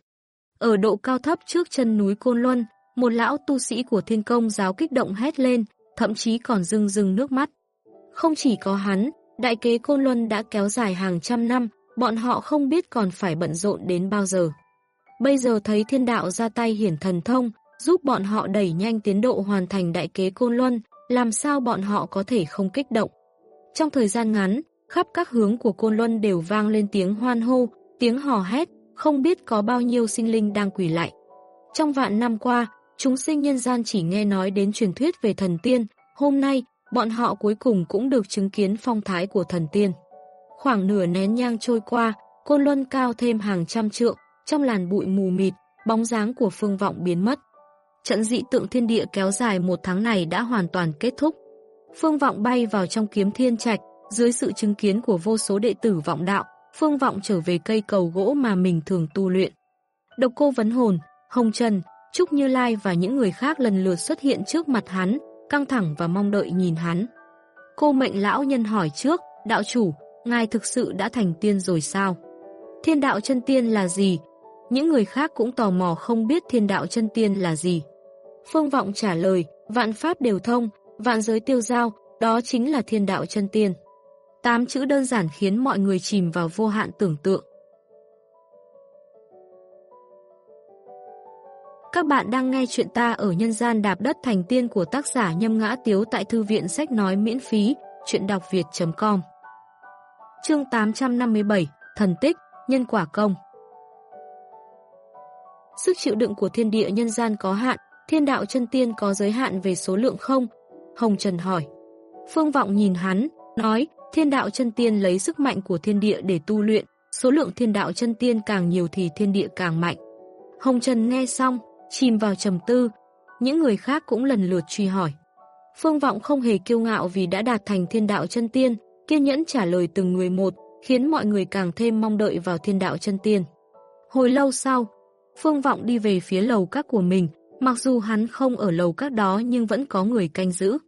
A: Ở độ cao thấp trước chân núi Côn Luân, một lão tu sĩ của thiên công giáo kích động hét lên, thậm chí còn rưng rưng nước mắt. Không chỉ có hắn, đại kế Côn Luân đã kéo dài hàng trăm năm, bọn họ không biết còn phải bận rộn đến bao giờ. Bây giờ thấy thiên đạo ra tay hiển thần thông, giúp bọn họ đẩy nhanh tiến độ hoàn thành đại kế Côn Luân, làm sao bọn họ có thể không kích động. Trong thời gian ngắn, khắp các hướng của Côn Luân đều vang lên tiếng hoan hô, tiếng hò hét, không biết có bao nhiêu sinh linh đang quỳ lại. Trong vạn năm qua, chúng sinh nhân gian chỉ nghe nói đến truyền thuyết về thần tiên, hôm nay, bọn họ cuối cùng cũng được chứng kiến phong thái của thần tiên. Khoảng nửa nén nhang trôi qua, Côn Luân cao thêm hàng trăm trượng, trong làn bụi mù mịt, bóng dáng của phương vọng biến mất. Trận dị tượng thiên địa kéo dài một tháng này đã hoàn toàn kết thúc. Phương vọng bay vào trong kiếm thiên trạch, dưới sự chứng kiến của vô số đệ tử vọng đạo, Phương vọng trở về cây cầu gỗ mà mình thường tu luyện. Độc cô vấn hồn, Hồng Trần, Trúc Như Lai và những người khác lần lượt xuất hiện trước mặt hắn, căng thẳng và mong đợi nhìn hắn. Cô mệnh lão nhân hỏi trước, đạo chủ, ngài thực sự đã thành tiên rồi sao? Thiên đạo chân tiên là gì? Những người khác cũng tò mò không biết thiên đạo chân tiên là gì. Phương Vọng trả lời, vạn pháp đều thông, vạn giới tiêu giao, đó chính là thiên đạo chân tiên. Tám chữ đơn giản khiến mọi người chìm vào vô hạn tưởng tượng. Các bạn đang nghe chuyện ta ở nhân gian đạp đất thành tiên của tác giả Nhâm Ngã Tiếu tại Thư viện Sách Nói miễn phí, chuyện đọc việt.com Chương 857, Thần Tích, Nhân Quả Công Sức chịu đựng của thiên địa nhân gian có hạn, thiên đạo chân tiên có giới hạn về số lượng không? Hồng Trần hỏi. Phương Vọng nhìn hắn, nói, thiên đạo chân tiên lấy sức mạnh của thiên địa để tu luyện, số lượng thiên đạo chân tiên càng nhiều thì thiên địa càng mạnh. Hồng Trần nghe xong, chìm vào trầm tư, những người khác cũng lần lượt truy hỏi. Phương Vọng không hề kiêu ngạo vì đã đạt thành thiên đạo chân tiên, kiên nhẫn trả lời từng người một, khiến mọi người càng thêm mong đợi vào thiên đạo chân tiên. Hồi lâu sau, Phương Vọng đi về phía lầu các của mình, mặc dù hắn không ở lầu các đó nhưng vẫn có người canh giữ.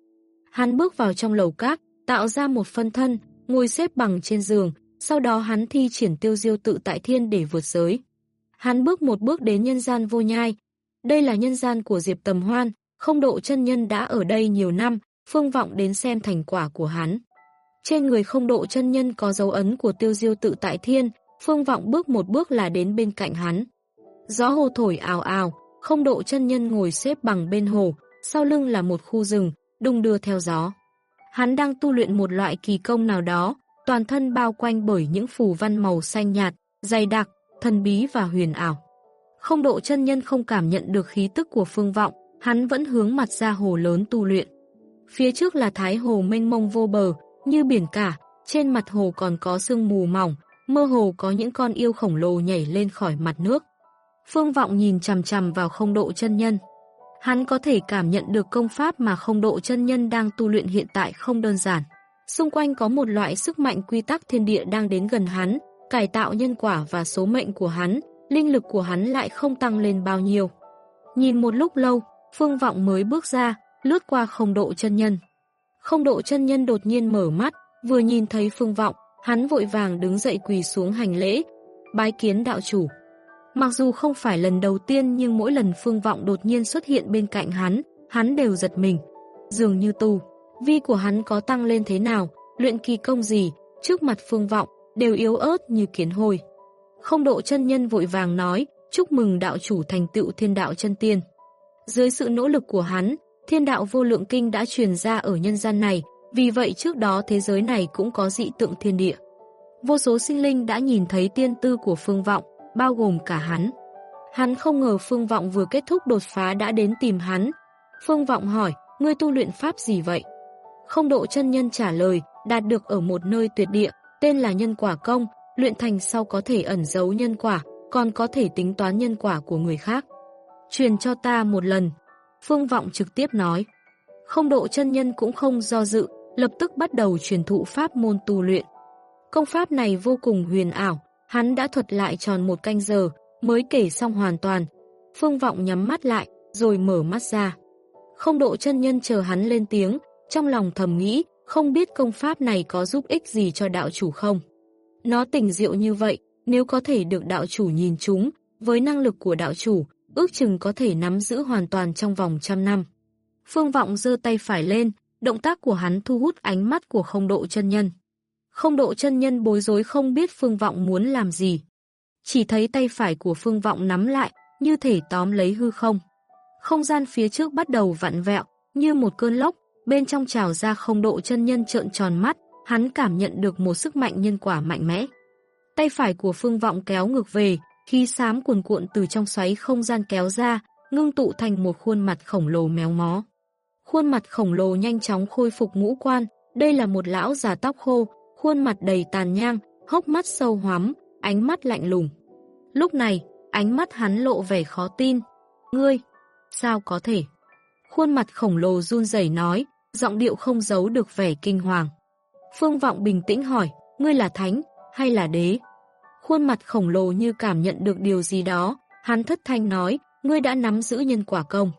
A: Hắn bước vào trong lầu các, tạo ra một phân thân, ngồi xếp bằng trên giường, sau đó hắn thi triển tiêu diêu tự tại thiên để vượt giới. Hắn bước một bước đến nhân gian vô nhai. Đây là nhân gian của Diệp Tầm Hoan, không độ chân nhân đã ở đây nhiều năm, phương vọng đến xem thành quả của hắn. Trên người không độ chân nhân có dấu ấn của tiêu diêu tự tại thiên, phương vọng bước một bước là đến bên cạnh hắn. Gió hồ thổi ào ào, không độ chân nhân ngồi xếp bằng bên hồ, sau lưng là một khu rừng, đung đưa theo gió. Hắn đang tu luyện một loại kỳ công nào đó, toàn thân bao quanh bởi những phù văn màu xanh nhạt, dày đặc, thần bí và huyền ảo. Không độ chân nhân không cảm nhận được khí tức của phương vọng, hắn vẫn hướng mặt ra hồ lớn tu luyện. Phía trước là thái hồ mênh mông vô bờ, như biển cả, trên mặt hồ còn có sương mù mỏng, mơ hồ có những con yêu khổng lồ nhảy lên khỏi mặt nước. Phương Vọng nhìn chằm chằm vào không độ chân nhân. Hắn có thể cảm nhận được công pháp mà không độ chân nhân đang tu luyện hiện tại không đơn giản. Xung quanh có một loại sức mạnh quy tắc thiên địa đang đến gần hắn, cải tạo nhân quả và số mệnh của hắn, linh lực của hắn lại không tăng lên bao nhiêu. Nhìn một lúc lâu, Phương Vọng mới bước ra, lướt qua không độ chân nhân. Không độ chân nhân đột nhiên mở mắt, vừa nhìn thấy Phương Vọng, Hắn vội vàng đứng dậy quỳ xuống hành lễ, bái kiến đạo chủ. Mặc dù không phải lần đầu tiên nhưng mỗi lần phương vọng đột nhiên xuất hiện bên cạnh hắn, hắn đều giật mình. Dường như tu, vi của hắn có tăng lên thế nào, luyện kỳ công gì, trước mặt phương vọng, đều yếu ớt như kiến hồi. Không độ chân nhân vội vàng nói, chúc mừng đạo chủ thành tựu thiên đạo chân tiên. Dưới sự nỗ lực của hắn, thiên đạo vô lượng kinh đã truyền ra ở nhân gian này, vì vậy trước đó thế giới này cũng có dị tượng thiên địa. Vô số sinh linh đã nhìn thấy tiên tư của phương vọng, bao gồm cả hắn. Hắn không ngờ phương vọng vừa kết thúc đột phá đã đến tìm hắn. Phương vọng hỏi, ngươi tu luyện pháp gì vậy? Không độ chân nhân trả lời, đạt được ở một nơi tuyệt địa, tên là nhân quả công, luyện thành sau có thể ẩn giấu nhân quả, còn có thể tính toán nhân quả của người khác. Truyền cho ta một lần. Phương Vọng trực tiếp nói. Không độ chân nhân cũng không do dự, lập tức bắt đầu truyền thụ pháp môn tu luyện. Công pháp này vô cùng huyền ảo, hắn đã thuật lại tròn một canh giờ, mới kể xong hoàn toàn. Phương Vọng nhắm mắt lại, rồi mở mắt ra. Không độ chân nhân chờ hắn lên tiếng, trong lòng thầm nghĩ, không biết công pháp này có giúp ích gì cho đạo chủ không. Nó tình diệu như vậy, nếu có thể được đạo chủ nhìn chúng, với năng lực của đạo chủ, ước chừng có thể nắm giữ hoàn toàn trong vòng trăm năm. Phương Vọng giơ tay phải lên, động tác của hắn thu hút ánh mắt của không độ chân nhân. Không độ chân nhân bối rối không biết Phương Vọng muốn làm gì. Chỉ thấy tay phải của Phương Vọng nắm lại, như thể tóm lấy hư không. Không gian phía trước bắt đầu vặn vẹo, như một cơn lốc, bên trong trào ra không độ chân nhân trợn tròn mắt, hắn cảm nhận được một sức mạnh nhân quả mạnh mẽ. Tay phải của Phương Vọng kéo ngược về, khi xám cuồn cuộn từ trong xoáy không gian kéo ra, ngưng tụ thành một khuôn mặt khổng lồ méo mó. Khuôn mặt khổng lồ nhanh chóng khôi phục ngũ quan, đây là một lão già tóc khô, khuôn mặt đầy tàn nhang, hốc mắt sâu hoắm, ánh mắt lạnh lùng. Lúc này, ánh mắt hắn lộ vẻ khó tin. Ngươi, sao có thể? Khuôn mặt khổng lồ run rẩy nói, giọng điệu không giấu được vẻ kinh hoàng. Phương Vọng bình tĩnh hỏi, ngươi là thánh, hay là đế? Khuôn mặt khổng lồ như cảm nhận được điều gì đó, hắn thất thanh nói, ngươi đã nắm giữ nhân quả công.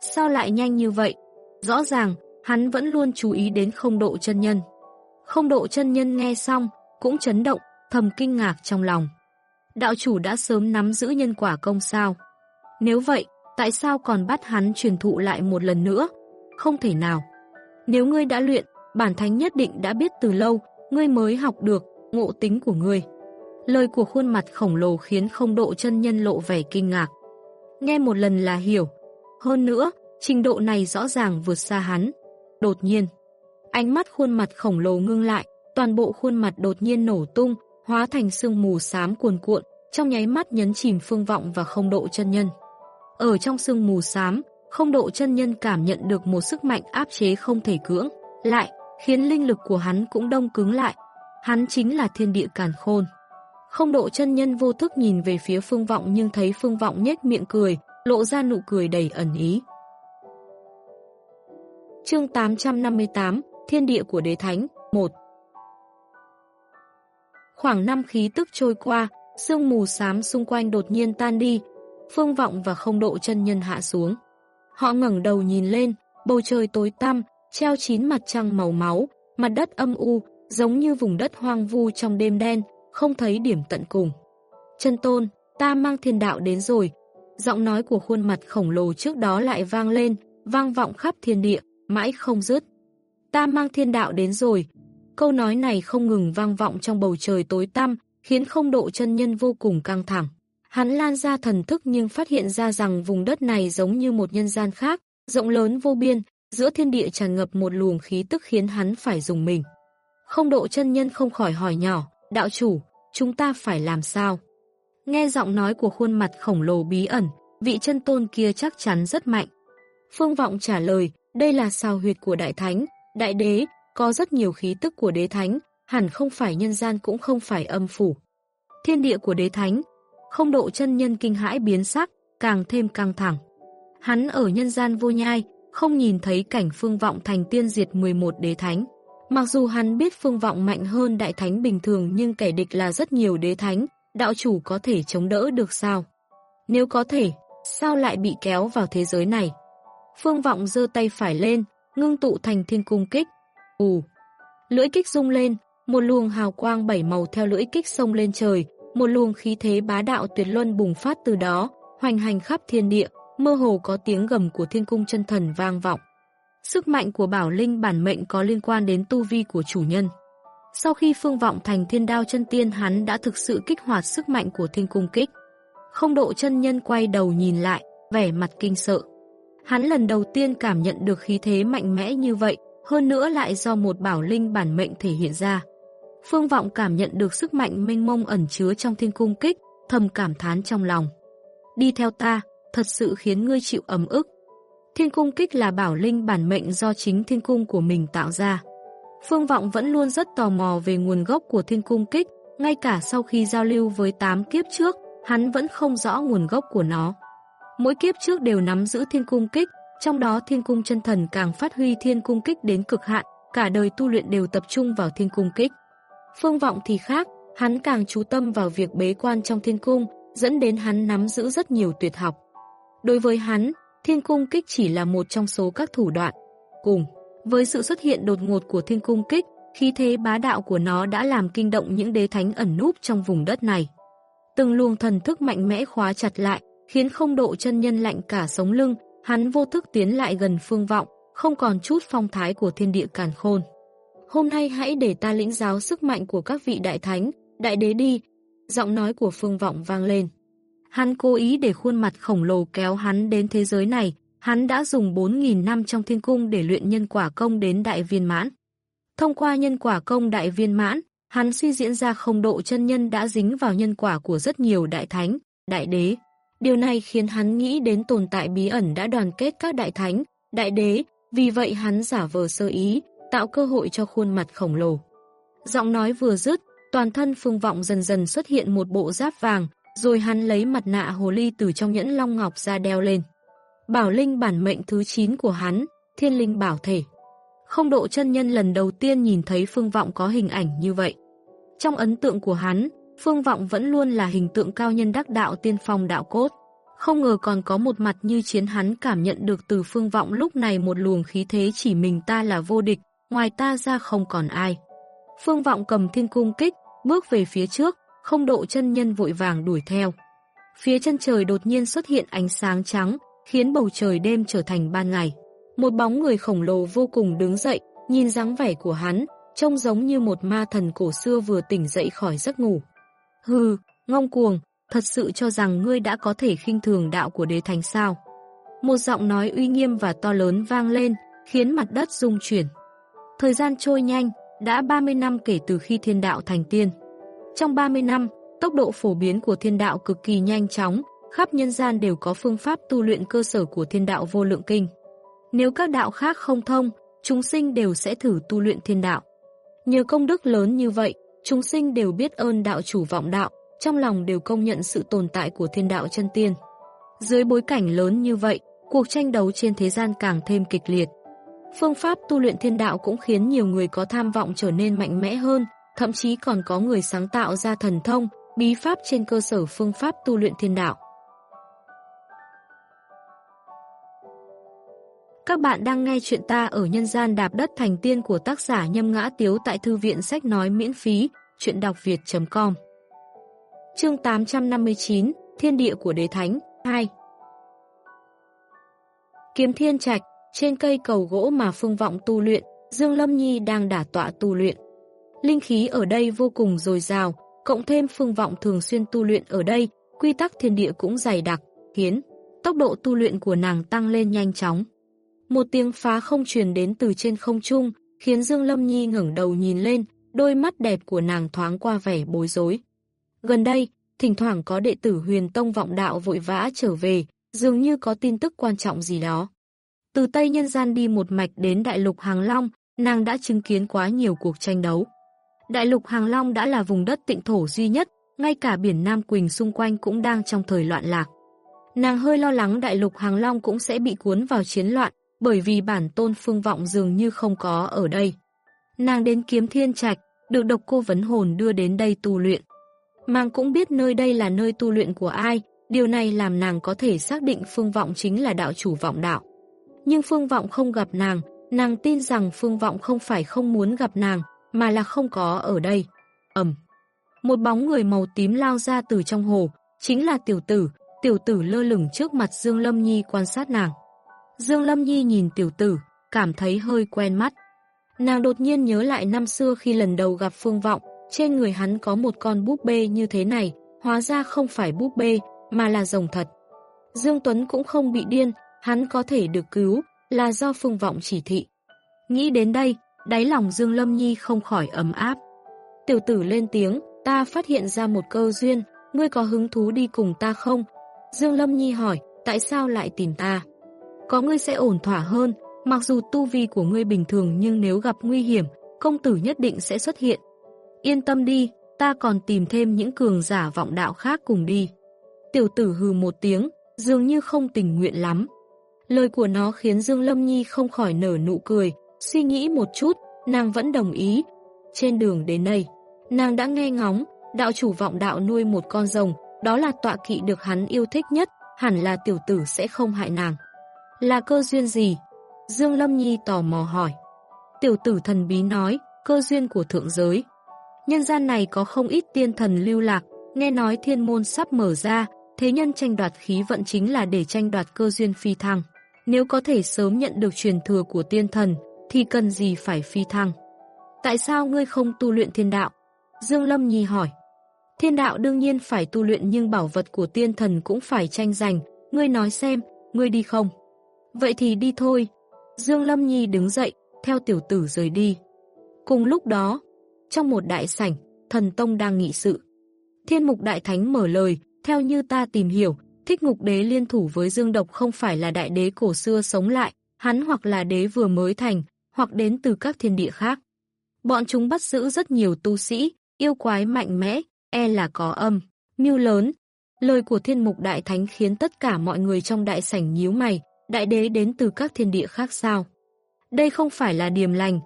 A: Sao lại nhanh như vậy? Rõ ràng, hắn vẫn luôn chú ý đến không độ chân nhân. Không độ chân nhân nghe xong, cũng chấn động, thầm kinh ngạc trong lòng. Đạo chủ đã sớm nắm giữ nhân quả công sao? Nếu vậy, tại sao còn bắt hắn truyền thụ lại một lần nữa? Không thể nào. Nếu ngươi đã luyện, bản thánh nhất định đã biết từ lâu, ngươi mới học được ngộ tính của ngươi. Lời của khuôn mặt khổng lồ khiến không độ chân nhân lộ vẻ kinh ngạc. Nghe một lần là hiểu. Hơn nữa, trình độ này rõ ràng vượt xa hắn. Đột nhiên, ánh mắt khuôn mặt khổng lồ ngưng lại, toàn bộ khuôn mặt đột nhiên nổ tung, hóa thành sương mù xám cuồn cuộn, trong nháy mắt nhấn chìm phương vọng và không độ chân nhân. Ở trong sương mù xám, không độ chân nhân cảm nhận được một sức mạnh áp chế không thể cưỡng, lại, khiến linh lực của hắn cũng đông cứng lại. Hắn chính là thiên địa càn khôn. Không độ chân nhân vô thức nhìn về phía phương vọng nhưng thấy phương vọng nhếch miệng cười, lộ ra nụ cười đầy ẩn ý. Chương 858, Thiên địa của đế thánh, 1 Khoảng năm khí tức trôi qua, sương mù xám xung quanh đột nhiên tan đi, phương vọng và không độ chân nhân hạ xuống. Họ ngẩng đầu nhìn lên, bầu trời tối tăm, treo chín mặt trăng màu máu, mặt đất âm u, giống như vùng đất hoang vu trong đêm đen, không thấy điểm tận cùng. Chân tôn, ta mang thiên đạo đến rồi. Giọng nói của khuôn mặt khổng lồ trước đó lại vang lên, vang vọng khắp thiên địa, mãi không dứt. Ta mang thiên đạo đến rồi. Câu nói này không ngừng vang vọng trong bầu trời tối tăm, khiến không độ chân nhân vô cùng căng thẳng. Hắn lan ra thần thức nhưng phát hiện ra rằng vùng đất này giống như một nhân gian khác, rộng lớn vô biên, giữa thiên địa tràn ngập một luồng khí tức khiến hắn phải dùng mình. Không độ chân nhân không khỏi hỏi nhỏ, đạo chủ, chúng ta phải làm sao? Nghe giọng nói của khuôn mặt khổng lồ bí ẩn, vị chân tôn kia chắc chắn rất mạnh. Phương Vọng trả lời, đây là sao huyệt của đại thánh, đại đế, có rất nhiều khí tức của đế thánh, hẳn không phải nhân gian cũng không phải âm phủ. Thiên địa của đế thánh, không độ chân nhân kinh hãi biến sắc, càng thêm căng thẳng. Hắn ở nhân gian vô nhai, không nhìn thấy cảnh phương vọng thành tiên diệt 11 đế thánh. Mặc dù hắn biết phương vọng mạnh hơn đại thánh bình thường nhưng kẻ địch là rất nhiều đế thánh, đạo chủ có thể chống đỡ được sao? Nếu có thể, sao lại bị kéo vào thế giới này? Phương vọng giơ tay phải lên, ngưng tụ thành thiên cung kích. Ù! Lưỡi kích rung lên, Một luồng hào quang bảy màu theo lưỡi kích sông lên trời, một luồng khí thế bá đạo tuyệt luân bùng phát từ đó, hoành hành khắp thiên địa, mơ hồ có tiếng gầm của thiên cung chân thần vang vọng. Sức mạnh của bảo linh bản mệnh có liên quan đến tu vi của chủ nhân. Sau khi phương vọng thành thiên đao chân tiên hắn đã thực sự kích hoạt sức mạnh của thiên cung kích. Không độ chân nhân quay đầu nhìn lại, vẻ mặt kinh sợ. Hắn lần đầu tiên cảm nhận được khí thế mạnh mẽ như vậy, hơn nữa lại do một bảo linh bản mệnh thể hiện ra. Phương Vọng cảm nhận được sức mạnh mênh mông ẩn chứa trong thiên cung kích, thầm cảm thán trong lòng. Đi theo ta, thật sự khiến ngươi chịu ấm ức. Thiên cung kích là bảo linh bản mệnh do chính thiên cung của mình tạo ra. Phương Vọng vẫn luôn rất tò mò về nguồn gốc của thiên cung kích, ngay cả sau khi giao lưu với 8 kiếp trước, hắn vẫn không rõ nguồn gốc của nó. Mỗi kiếp trước đều nắm giữ thiên cung kích, trong đó thiên cung chân thần càng phát huy thiên cung kích đến cực hạn, cả đời tu luyện đều tập trung vào thiên cung kích. Phương Vọng thì khác, hắn càng chú tâm vào việc bế quan trong thiên cung, dẫn đến hắn nắm giữ rất nhiều tuyệt học. Đối với hắn, thiên cung kích chỉ là một trong số các thủ đoạn. Cùng, với sự xuất hiện đột ngột của thiên cung kích, khí thế bá đạo của nó đã làm kinh động những đế thánh ẩn núp trong vùng đất này. Từng luồng thần thức mạnh mẽ khóa chặt lại, khiến không độ chân nhân lạnh cả sống lưng, hắn vô thức tiến lại gần phương vọng, không còn chút phong thái của thiên địa càn khôn. Hôm nay hãy để ta lĩnh giáo sức mạnh của các vị đại thánh, đại đế đi, giọng nói của phương vọng vang lên. Hắn cố ý để khuôn mặt khổng lồ kéo hắn đến thế giới này, hắn đã dùng 4.000 năm trong thiên cung để luyện nhân quả công đến đại viên mãn. Thông qua nhân quả công đại viên mãn, hắn suy diễn ra không độ chân nhân đã dính vào nhân quả của rất nhiều đại thánh, đại đế. Điều này khiến hắn nghĩ đến tồn tại bí ẩn đã đoàn kết các đại thánh, đại đế, vì vậy hắn giả vờ sơ ý, tạo cơ hội cho khuôn mặt khổng lồ. Giọng nói vừa dứt, toàn thân phương vọng dần dần xuất hiện một bộ giáp vàng, rồi hắn lấy mặt nạ hồ ly từ trong nhẫn long ngọc ra đeo lên. Bảo linh bản mệnh thứ 9 của hắn, thiên linh bảo thể. Không độ chân nhân lần đầu tiên nhìn thấy phương vọng có hình ảnh như vậy. Trong ấn tượng của hắn, phương vọng vẫn luôn là hình tượng cao nhân đắc đạo tiên phong đạo cốt. Không ngờ còn có một mặt như chiến hắn cảm nhận được từ phương vọng lúc này một luồng khí thế chỉ mình ta là vô địch, ngoài ta ra không còn ai. Phương vọng cầm thiên cung kích, bước về phía trước, không độ chân nhân vội vàng đuổi theo. Phía chân trời đột nhiên xuất hiện ánh sáng trắng, khiến bầu trời đêm trở thành ban ngày. Một bóng người khổng lồ vô cùng đứng dậy, nhìn dáng vẻ của hắn, trông giống như một ma thần cổ xưa vừa tỉnh dậy khỏi giấc ngủ. Hừ, ngông cuồng, thật sự cho rằng ngươi đã có thể khinh thường đạo của đế thánh sao. Một giọng nói uy nghiêm và to lớn vang lên, khiến mặt đất rung chuyển. Thời gian trôi nhanh, đã 30 năm kể từ khi thiên đạo thành tiên. Trong 30 năm, tốc độ phổ biến của thiên đạo cực kỳ nhanh chóng, khắp nhân gian đều có phương pháp tu luyện cơ sở của thiên đạo vô lượng kinh. Nếu các đạo khác không thông, chúng sinh đều sẽ thử tu luyện thiên đạo. Nhờ công đức lớn như vậy, chúng sinh đều biết ơn đạo chủ vọng đạo, trong lòng đều công nhận sự tồn tại của thiên đạo chân tiên. Dưới bối cảnh lớn như vậy, cuộc tranh đấu trên thế gian càng thêm kịch liệt. Phương pháp tu luyện thiên đạo cũng khiến nhiều người có tham vọng trở nên mạnh mẽ hơn, thậm chí còn có người sáng tạo ra thần thông, bí pháp trên cơ sở phương pháp tu luyện thiên đạo. Các bạn đang nghe chuyện ta ở nhân gian đạp đất thành tiên của tác giả Nhâm Ngã Tiếu tại Thư viện Sách Nói miễn phí, chuyện đọc việt.com Chương 859, Thiên địa của Đế Thánh, 2 Kiếm Thiên Trạch, trên cây cầu gỗ mà Phương Vọng tu luyện, Dương Lâm Nhi đang đả tọa tu luyện. Linh khí ở đây vô cùng dồi dào, cộng thêm Phương Vọng thường xuyên tu luyện ở đây, quy tắc thiên địa cũng dày đặc, khiến tốc độ tu luyện của nàng tăng lên nhanh chóng. Một tiếng phá không truyền đến từ trên không trung, khiến Dương Lâm Nhi ngẩng đầu nhìn lên, đôi mắt đẹp của nàng thoáng qua vẻ bối rối. Gần đây, thỉnh thoảng có đệ tử huyền tông vọng đạo vội vã trở về, dường như có tin tức quan trọng gì đó. Từ Tây Nhân Gian đi một mạch đến Đại lục Hàng Long, nàng đã chứng kiến quá nhiều cuộc tranh đấu. Đại lục Hàng Long đã là vùng đất tịnh thổ duy nhất, ngay cả biển Nam Quỳnh xung quanh cũng đang trong thời loạn lạc. Nàng hơi lo lắng đại lục Hàng Long cũng sẽ bị cuốn vào chiến loạn, bởi vì bản tôn phương vọng dường như không có ở đây. Nàng đến kiếm thiên trạch, được độc cô vấn hồn đưa đến đây tu luyện. Nàng cũng biết nơi đây là nơi tu luyện của ai, điều này làm nàng có thể xác định phương vọng chính là đạo chủ vọng đạo. Nhưng phương vọng không gặp nàng, nàng tin rằng phương vọng không phải không muốn gặp nàng, mà là không có ở đây. Ẩm. Một bóng người màu tím lao ra từ trong hồ, chính là tiểu tử, tiểu tử lơ lửng trước mặt Dương Lâm Nhi quan sát nàng. Dương Lâm Nhi nhìn tiểu tử, cảm thấy hơi quen mắt. Nàng đột nhiên nhớ lại năm xưa khi lần đầu gặp Phương Vọng, trên người hắn có một con búp bê như thế này, hóa ra không phải búp bê, mà là rồng thật. Dương Tuấn cũng không bị điên, hắn có thể được cứu, là do Phương Vọng chỉ thị. Nghĩ đến đây, đáy lòng Dương Lâm Nhi không khỏi ấm áp. Tiểu tử lên tiếng, ta phát hiện ra một cơ duyên, ngươi có hứng thú đi cùng ta không? Dương Lâm Nhi hỏi, tại sao lại tìm ta? Có ngươi sẽ ổn thỏa hơn, mặc dù tu vi của ngươi bình thường nhưng nếu gặp nguy hiểm, công tử nhất định sẽ xuất hiện. Yên tâm đi, ta còn tìm thêm những cường giả vọng đạo khác cùng đi. Tiểu tử hừ một tiếng, dường như không tình nguyện lắm. Lời của nó khiến Dương Lâm Nhi không khỏi nở nụ cười, suy nghĩ một chút, nàng vẫn đồng ý. Trên đường đến đây, nàng đã nghe ngóng, đạo chủ vọng đạo nuôi một con rồng, đó là tọa kỵ được hắn yêu thích nhất, hẳn là tiểu tử sẽ không hại nàng. Là cơ duyên gì? Dương Lâm Nhi tò mò hỏi. Tiểu tử thần bí nói, cơ duyên của thượng giới. Nhân gian này có không ít tiên thần lưu lạc, nghe nói thiên môn sắp mở ra, thế nhân tranh đoạt khí vận chính là để tranh đoạt cơ duyên phi thăng. Nếu có thể sớm nhận được truyền thừa của tiên thần, thì cần gì phải phi thăng? Tại sao ngươi không tu luyện thiên đạo? Dương Lâm Nhi hỏi. Thiên đạo đương nhiên phải tu luyện nhưng bảo vật của tiên thần cũng phải tranh giành. Ngươi nói xem, ngươi đi không? Vậy thì đi thôi. Dương Lâm Nhi đứng dậy, theo tiểu tử rời đi. Cùng lúc đó, trong một đại sảnh, thần tông đang nghị sự. Thiên mục đại thánh mở lời, theo như ta tìm hiểu, thích ngục đế liên thủ với Dương Độc không phải là đại đế cổ xưa sống lại, hắn hoặc là đế vừa mới thành, hoặc đến từ các thiên địa khác. Bọn chúng bắt giữ rất nhiều tu sĩ, yêu quái mạnh mẽ, e là có âm, mưu lớn. Lời của thiên mục đại thánh khiến tất cả mọi người trong đại sảnh nhíu mày, đại đế đến từ các thiên địa khác sao? Đây không phải là điềm lành.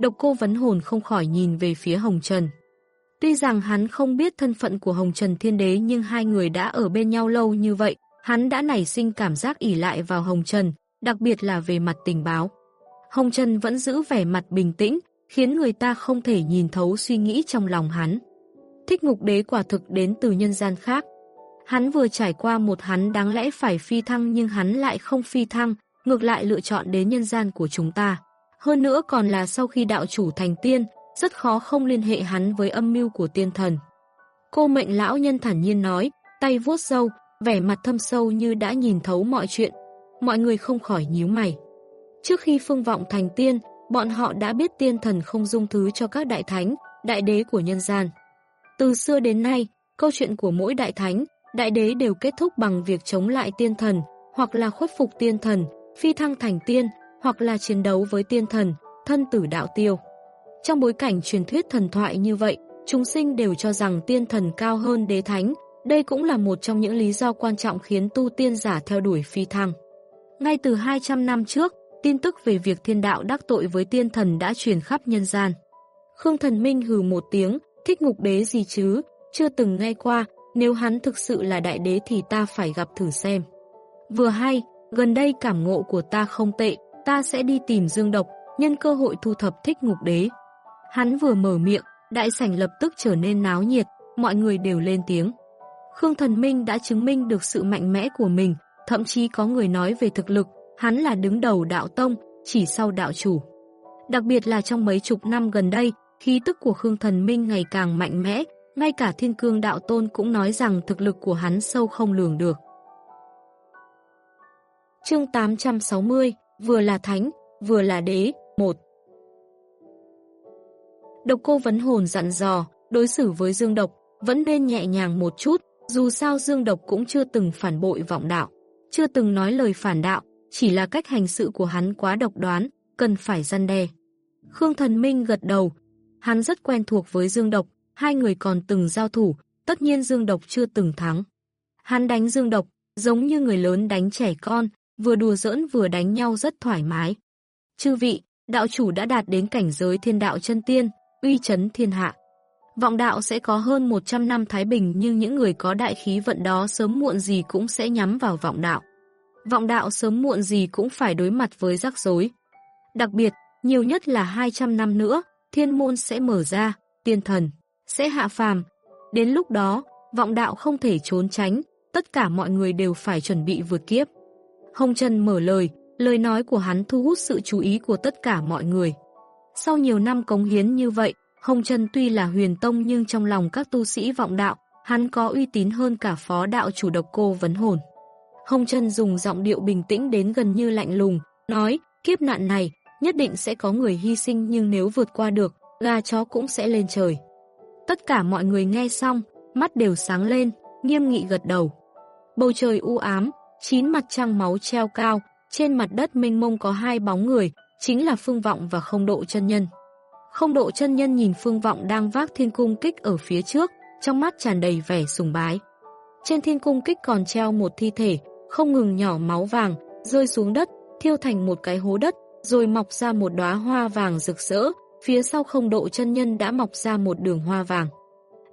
A: Độc cô vấn hồn không khỏi nhìn về phía Hồng Trần. Tuy rằng hắn không biết thân phận của Hồng Trần Thiên Đế nhưng hai người đã ở bên nhau lâu như vậy, hắn đã nảy sinh cảm giác ỉ lại vào Hồng Trần, đặc biệt là về mặt tình báo. Hồng Trần vẫn giữ vẻ mặt bình tĩnh, khiến người ta không thể nhìn thấu suy nghĩ trong lòng hắn. Thích ngục đế quả thực đến từ nhân gian khác. Hắn vừa trải qua một hắn đáng lẽ phải phi thăng nhưng hắn lại không phi thăng, ngược lại lựa chọn đến nhân gian của chúng ta. Hơn nữa còn là sau khi đạo chủ thành tiên, rất khó không liên hệ hắn với âm mưu của tiên thần. Cô mệnh lão nhân thản nhiên nói, tay vuốt sâu, vẻ mặt thâm sâu như đã nhìn thấu mọi chuyện. Mọi người không khỏi nhíu mày. Trước khi phương vọng thành tiên, bọn họ đã biết tiên thần không dung thứ cho các đại thánh, đại đế của nhân gian. Từ xưa đến nay, câu chuyện của mỗi đại thánh, đại đế đều kết thúc bằng việc chống lại tiên thần, hoặc là khuất phục tiên thần, phi thăng thành tiên, hoặc là chiến đấu với tiên thần, thân tử đạo tiêu. Trong bối cảnh truyền thuyết thần thoại như vậy, chúng sinh đều cho rằng tiên thần cao hơn đế thánh, đây cũng là một trong những lý do quan trọng khiến tu tiên giả theo đuổi phi thăng. Ngay từ 200 năm trước, tin tức về việc thiên đạo đắc tội với tiên thần đã truyền khắp nhân gian. Khương thần minh hừ một tiếng, thích ngục đế gì chứ, chưa từng nghe qua, nếu hắn thực sự là đại đế thì ta phải gặp thử xem. Vừa hay, gần đây cảm ngộ của ta không tệ, ta sẽ đi tìm dương độc, nhân cơ hội thu thập thích ngục đế. Hắn vừa mở miệng, đại sảnh lập tức trở nên náo nhiệt, mọi người đều lên tiếng. Khương Thần Minh đã chứng minh được sự mạnh mẽ của mình, thậm chí có người nói về thực lực, hắn là đứng đầu đạo tông, chỉ sau đạo chủ. Đặc biệt là trong mấy chục năm gần đây, khí tức của Khương Thần Minh ngày càng mạnh mẽ, ngay cả Thiên Cương Đạo Tôn cũng nói rằng thực lực của hắn sâu không lường được. Chương 860, vừa là thánh, vừa là đế, một. Độc cô vấn hồn dặn dò, đối xử với Dương Độc, vẫn nên nhẹ nhàng một chút, dù sao Dương Độc cũng chưa từng phản bội vọng đạo, chưa từng nói lời phản đạo, chỉ là cách hành sự của hắn quá độc đoán, cần phải gian đe. Khương Thần Minh gật đầu, hắn rất quen thuộc với Dương Độc, hai người còn từng giao thủ, tất nhiên Dương Độc chưa từng thắng. Hắn đánh Dương Độc, giống như người lớn đánh trẻ con, vừa đùa giỡn vừa đánh nhau rất thoải mái. Chư vị, đạo chủ đã đạt đến cảnh giới thiên đạo chân tiên, uy chấn thiên hạ. Vọng đạo sẽ có hơn 100 năm thái bình nhưng những người có đại khí vận đó sớm muộn gì cũng sẽ nhắm vào vọng đạo. Vọng đạo sớm muộn gì cũng phải đối mặt với rắc rối. Đặc biệt, nhiều nhất là 200 năm nữa, thiên môn sẽ mở ra, tiên thần sẽ hạ phàm. Đến lúc đó, vọng đạo không thể trốn tránh, tất cả mọi người đều phải chuẩn bị vượt kiếp. Hồng Trần mở lời, lời nói của hắn thu hút sự chú ý của tất cả mọi người. Sau nhiều năm cống hiến như vậy, Hồng Trần tuy là huyền tông nhưng trong lòng các tu sĩ vọng đạo, hắn có uy tín hơn cả phó đạo chủ độc cô vấn hồn. Hồng Trần dùng giọng điệu bình tĩnh đến gần như lạnh lùng, nói, kiếp nạn này, nhất định sẽ có người hy sinh nhưng nếu vượt qua được, gà chó cũng sẽ lên trời. Tất cả mọi người nghe xong, mắt đều sáng lên, nghiêm nghị gật đầu. Bầu trời u ám, chín mặt trăng máu treo cao, trên mặt đất mênh mông có hai bóng người, chính là Phương Vọng và Không Độ chân Nhân. Không Độ chân Nhân nhìn Phương Vọng đang vác thiên cung kích ở phía trước, trong mắt tràn đầy vẻ sùng bái. Trên thiên cung kích còn treo một thi thể, không ngừng nhỏ máu vàng, rơi xuống đất, thiêu thành một cái hố đất, rồi mọc ra một đóa hoa vàng rực rỡ, phía sau không độ chân nhân đã mọc ra một đường hoa vàng.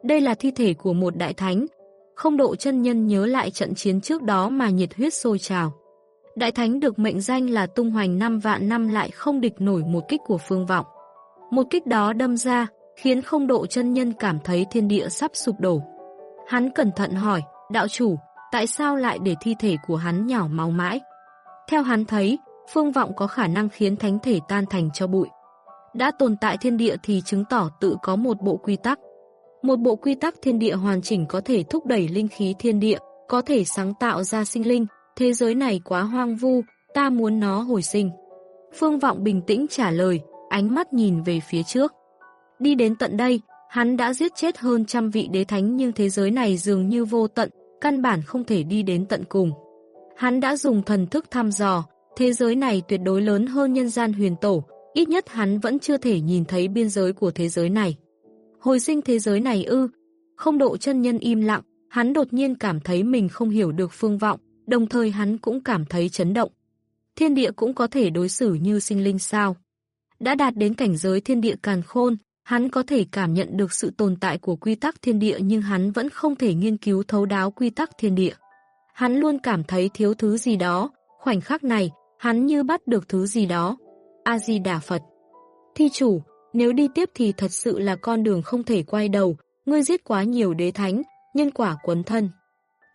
A: Đây là thi thể của một đại thánh. Không độ chân nhân nhớ lại trận chiến trước đó mà nhiệt huyết sôi trào. Đại thánh được mệnh danh là tung hoành năm vạn năm lại không địch nổi một kích của phương vọng. Một kích đó đâm ra, khiến không độ chân nhân cảm thấy thiên địa sắp sụp đổ. Hắn cẩn thận hỏi, đạo chủ, tại sao lại để thi thể của hắn nhỏ máu mãi? Theo hắn thấy, phương vọng có khả năng khiến thánh thể tan thành cho bụi. Đã tồn tại thiên địa thì chứng tỏ tự có một bộ quy tắc. Một bộ quy tắc thiên địa hoàn chỉnh có thể thúc đẩy linh khí thiên địa, có thể sáng tạo ra sinh linh, thế giới này quá hoang vu, ta muốn nó hồi sinh. Phương Vọng bình tĩnh trả lời, ánh mắt nhìn về phía trước. Đi đến tận đây, hắn đã giết chết hơn trăm vị đế thánh nhưng thế giới này dường như vô tận, căn bản không thể đi đến tận cùng. Hắn đã dùng thần thức thăm dò, thế giới này tuyệt đối lớn hơn nhân gian huyền tổ, ít nhất hắn vẫn chưa thể nhìn thấy biên giới của thế giới này. Hồi sinh thế giới này ư, không độ chân nhân im lặng, hắn đột nhiên cảm thấy mình không hiểu được phương vọng, đồng thời hắn cũng cảm thấy chấn động. Thiên địa cũng có thể đối xử như sinh linh sao. Đã đạt đến cảnh giới thiên địa càn khôn, hắn có thể cảm nhận được sự tồn tại của quy tắc thiên địa nhưng hắn vẫn không thể nghiên cứu thấu đáo quy tắc thiên địa. Hắn luôn cảm thấy thiếu thứ gì đó, khoảnh khắc này, hắn như bắt được thứ gì đó. A-di-đà Phật Thi chủ, nếu đi tiếp thì thật sự là con đường không thể quay đầu, ngươi giết quá nhiều đế thánh, nhân quả quấn thân.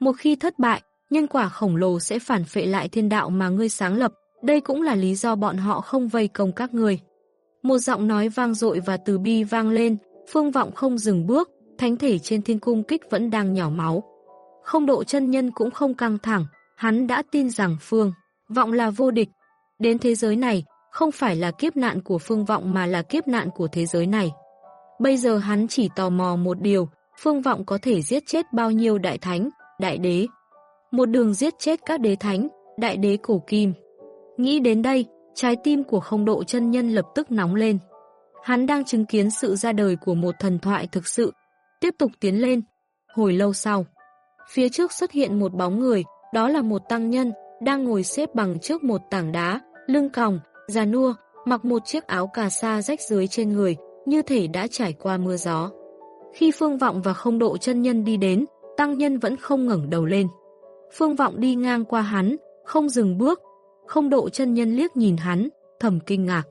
A: Một khi thất bại, nhân quả khổng lồ sẽ phản phệ lại thiên đạo mà ngươi sáng lập, đây cũng là lý do bọn họ không vây công các ngươi. Một giọng nói vang dội và từ bi vang lên, phương vọng không dừng bước, thánh thể trên thiên cung kích vẫn đang nhỏ máu. Không độ chân nhân cũng không căng thẳng, hắn đã tin rằng phương, vọng là vô địch. Đến thế giới này, không phải là kiếp nạn của phương vọng mà là kiếp nạn của thế giới này. Bây giờ hắn chỉ tò mò một điều, phương vọng có thể giết chết bao nhiêu đại thánh, đại đế. Một đường giết chết các đế thánh, đại đế cổ kim. Nghĩ đến đây, trái tim của không độ chân nhân lập tức nóng lên. Hắn đang chứng kiến sự ra đời của một thần thoại thực sự. Tiếp tục tiến lên. Hồi lâu sau, phía trước xuất hiện một bóng người, đó là một tăng nhân, đang ngồi xếp bằng trước một tảng đá, lưng còng, già nua, mặc một chiếc áo cà sa rách dưới trên người, như thể đã trải qua mưa gió. Khi Phương Vọng và không độ chân nhân đi đến, tăng nhân vẫn không ngẩng đầu lên. Phương Vọng đi ngang qua hắn, không dừng bước, không độ chân nhân liếc nhìn hắn, thầm kinh ngạc.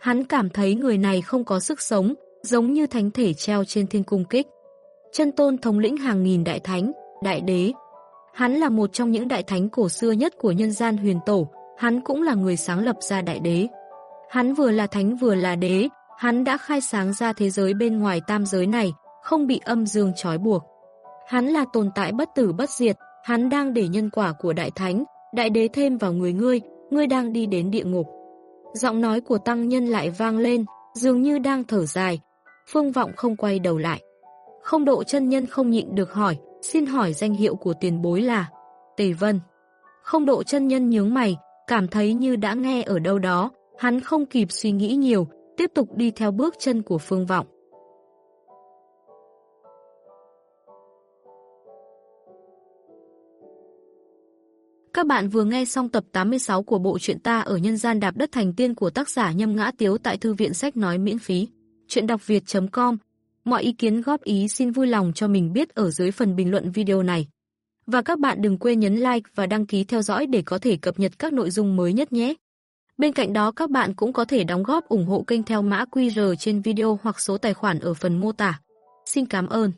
A: Hắn cảm thấy người này không có sức sống, giống như thánh thể treo trên thiên cung kích. Chân tôn thống lĩnh hàng nghìn đại thánh, đại đế. Hắn là một trong những đại thánh cổ xưa nhất của nhân gian huyền tổ, hắn cũng là người sáng lập ra đại đế. Hắn vừa là thánh vừa là đế, hắn đã khai sáng ra thế giới bên ngoài tam giới này, không bị âm dương trói buộc. Hắn là tồn tại bất tử bất diệt, hắn đang để nhân quả của đại thánh, đại đế thêm vào người ngươi, ngươi đang đi đến địa ngục. Giọng nói của tăng nhân lại vang lên, dường như đang thở dài. Phương vọng không quay đầu lại. Không độ chân nhân không nhịn được hỏi, xin hỏi danh hiệu của tiền bối là Tề Vân. Không độ chân nhân nhướng mày, cảm thấy như đã nghe ở đâu đó, hắn không kịp suy nghĩ nhiều, tiếp tục đi theo bước chân của Phương Vọng. Các bạn vừa nghe xong tập 86 của bộ truyện ta ở nhân gian đạp đất thành tiên của tác giả Nhâm Ngã Tiếu tại thư viện sách nói miễn phí. Chuyện đọc việt.com Mọi ý kiến góp ý xin vui lòng cho mình biết ở dưới phần bình luận video này. Và các bạn đừng quên nhấn like và đăng ký theo dõi để có thể cập nhật các nội dung mới nhất nhé. Bên cạnh đó, các bạn cũng có thể đóng góp ủng hộ kênh theo mã QR trên video hoặc số tài khoản ở phần mô tả. Xin cảm ơn.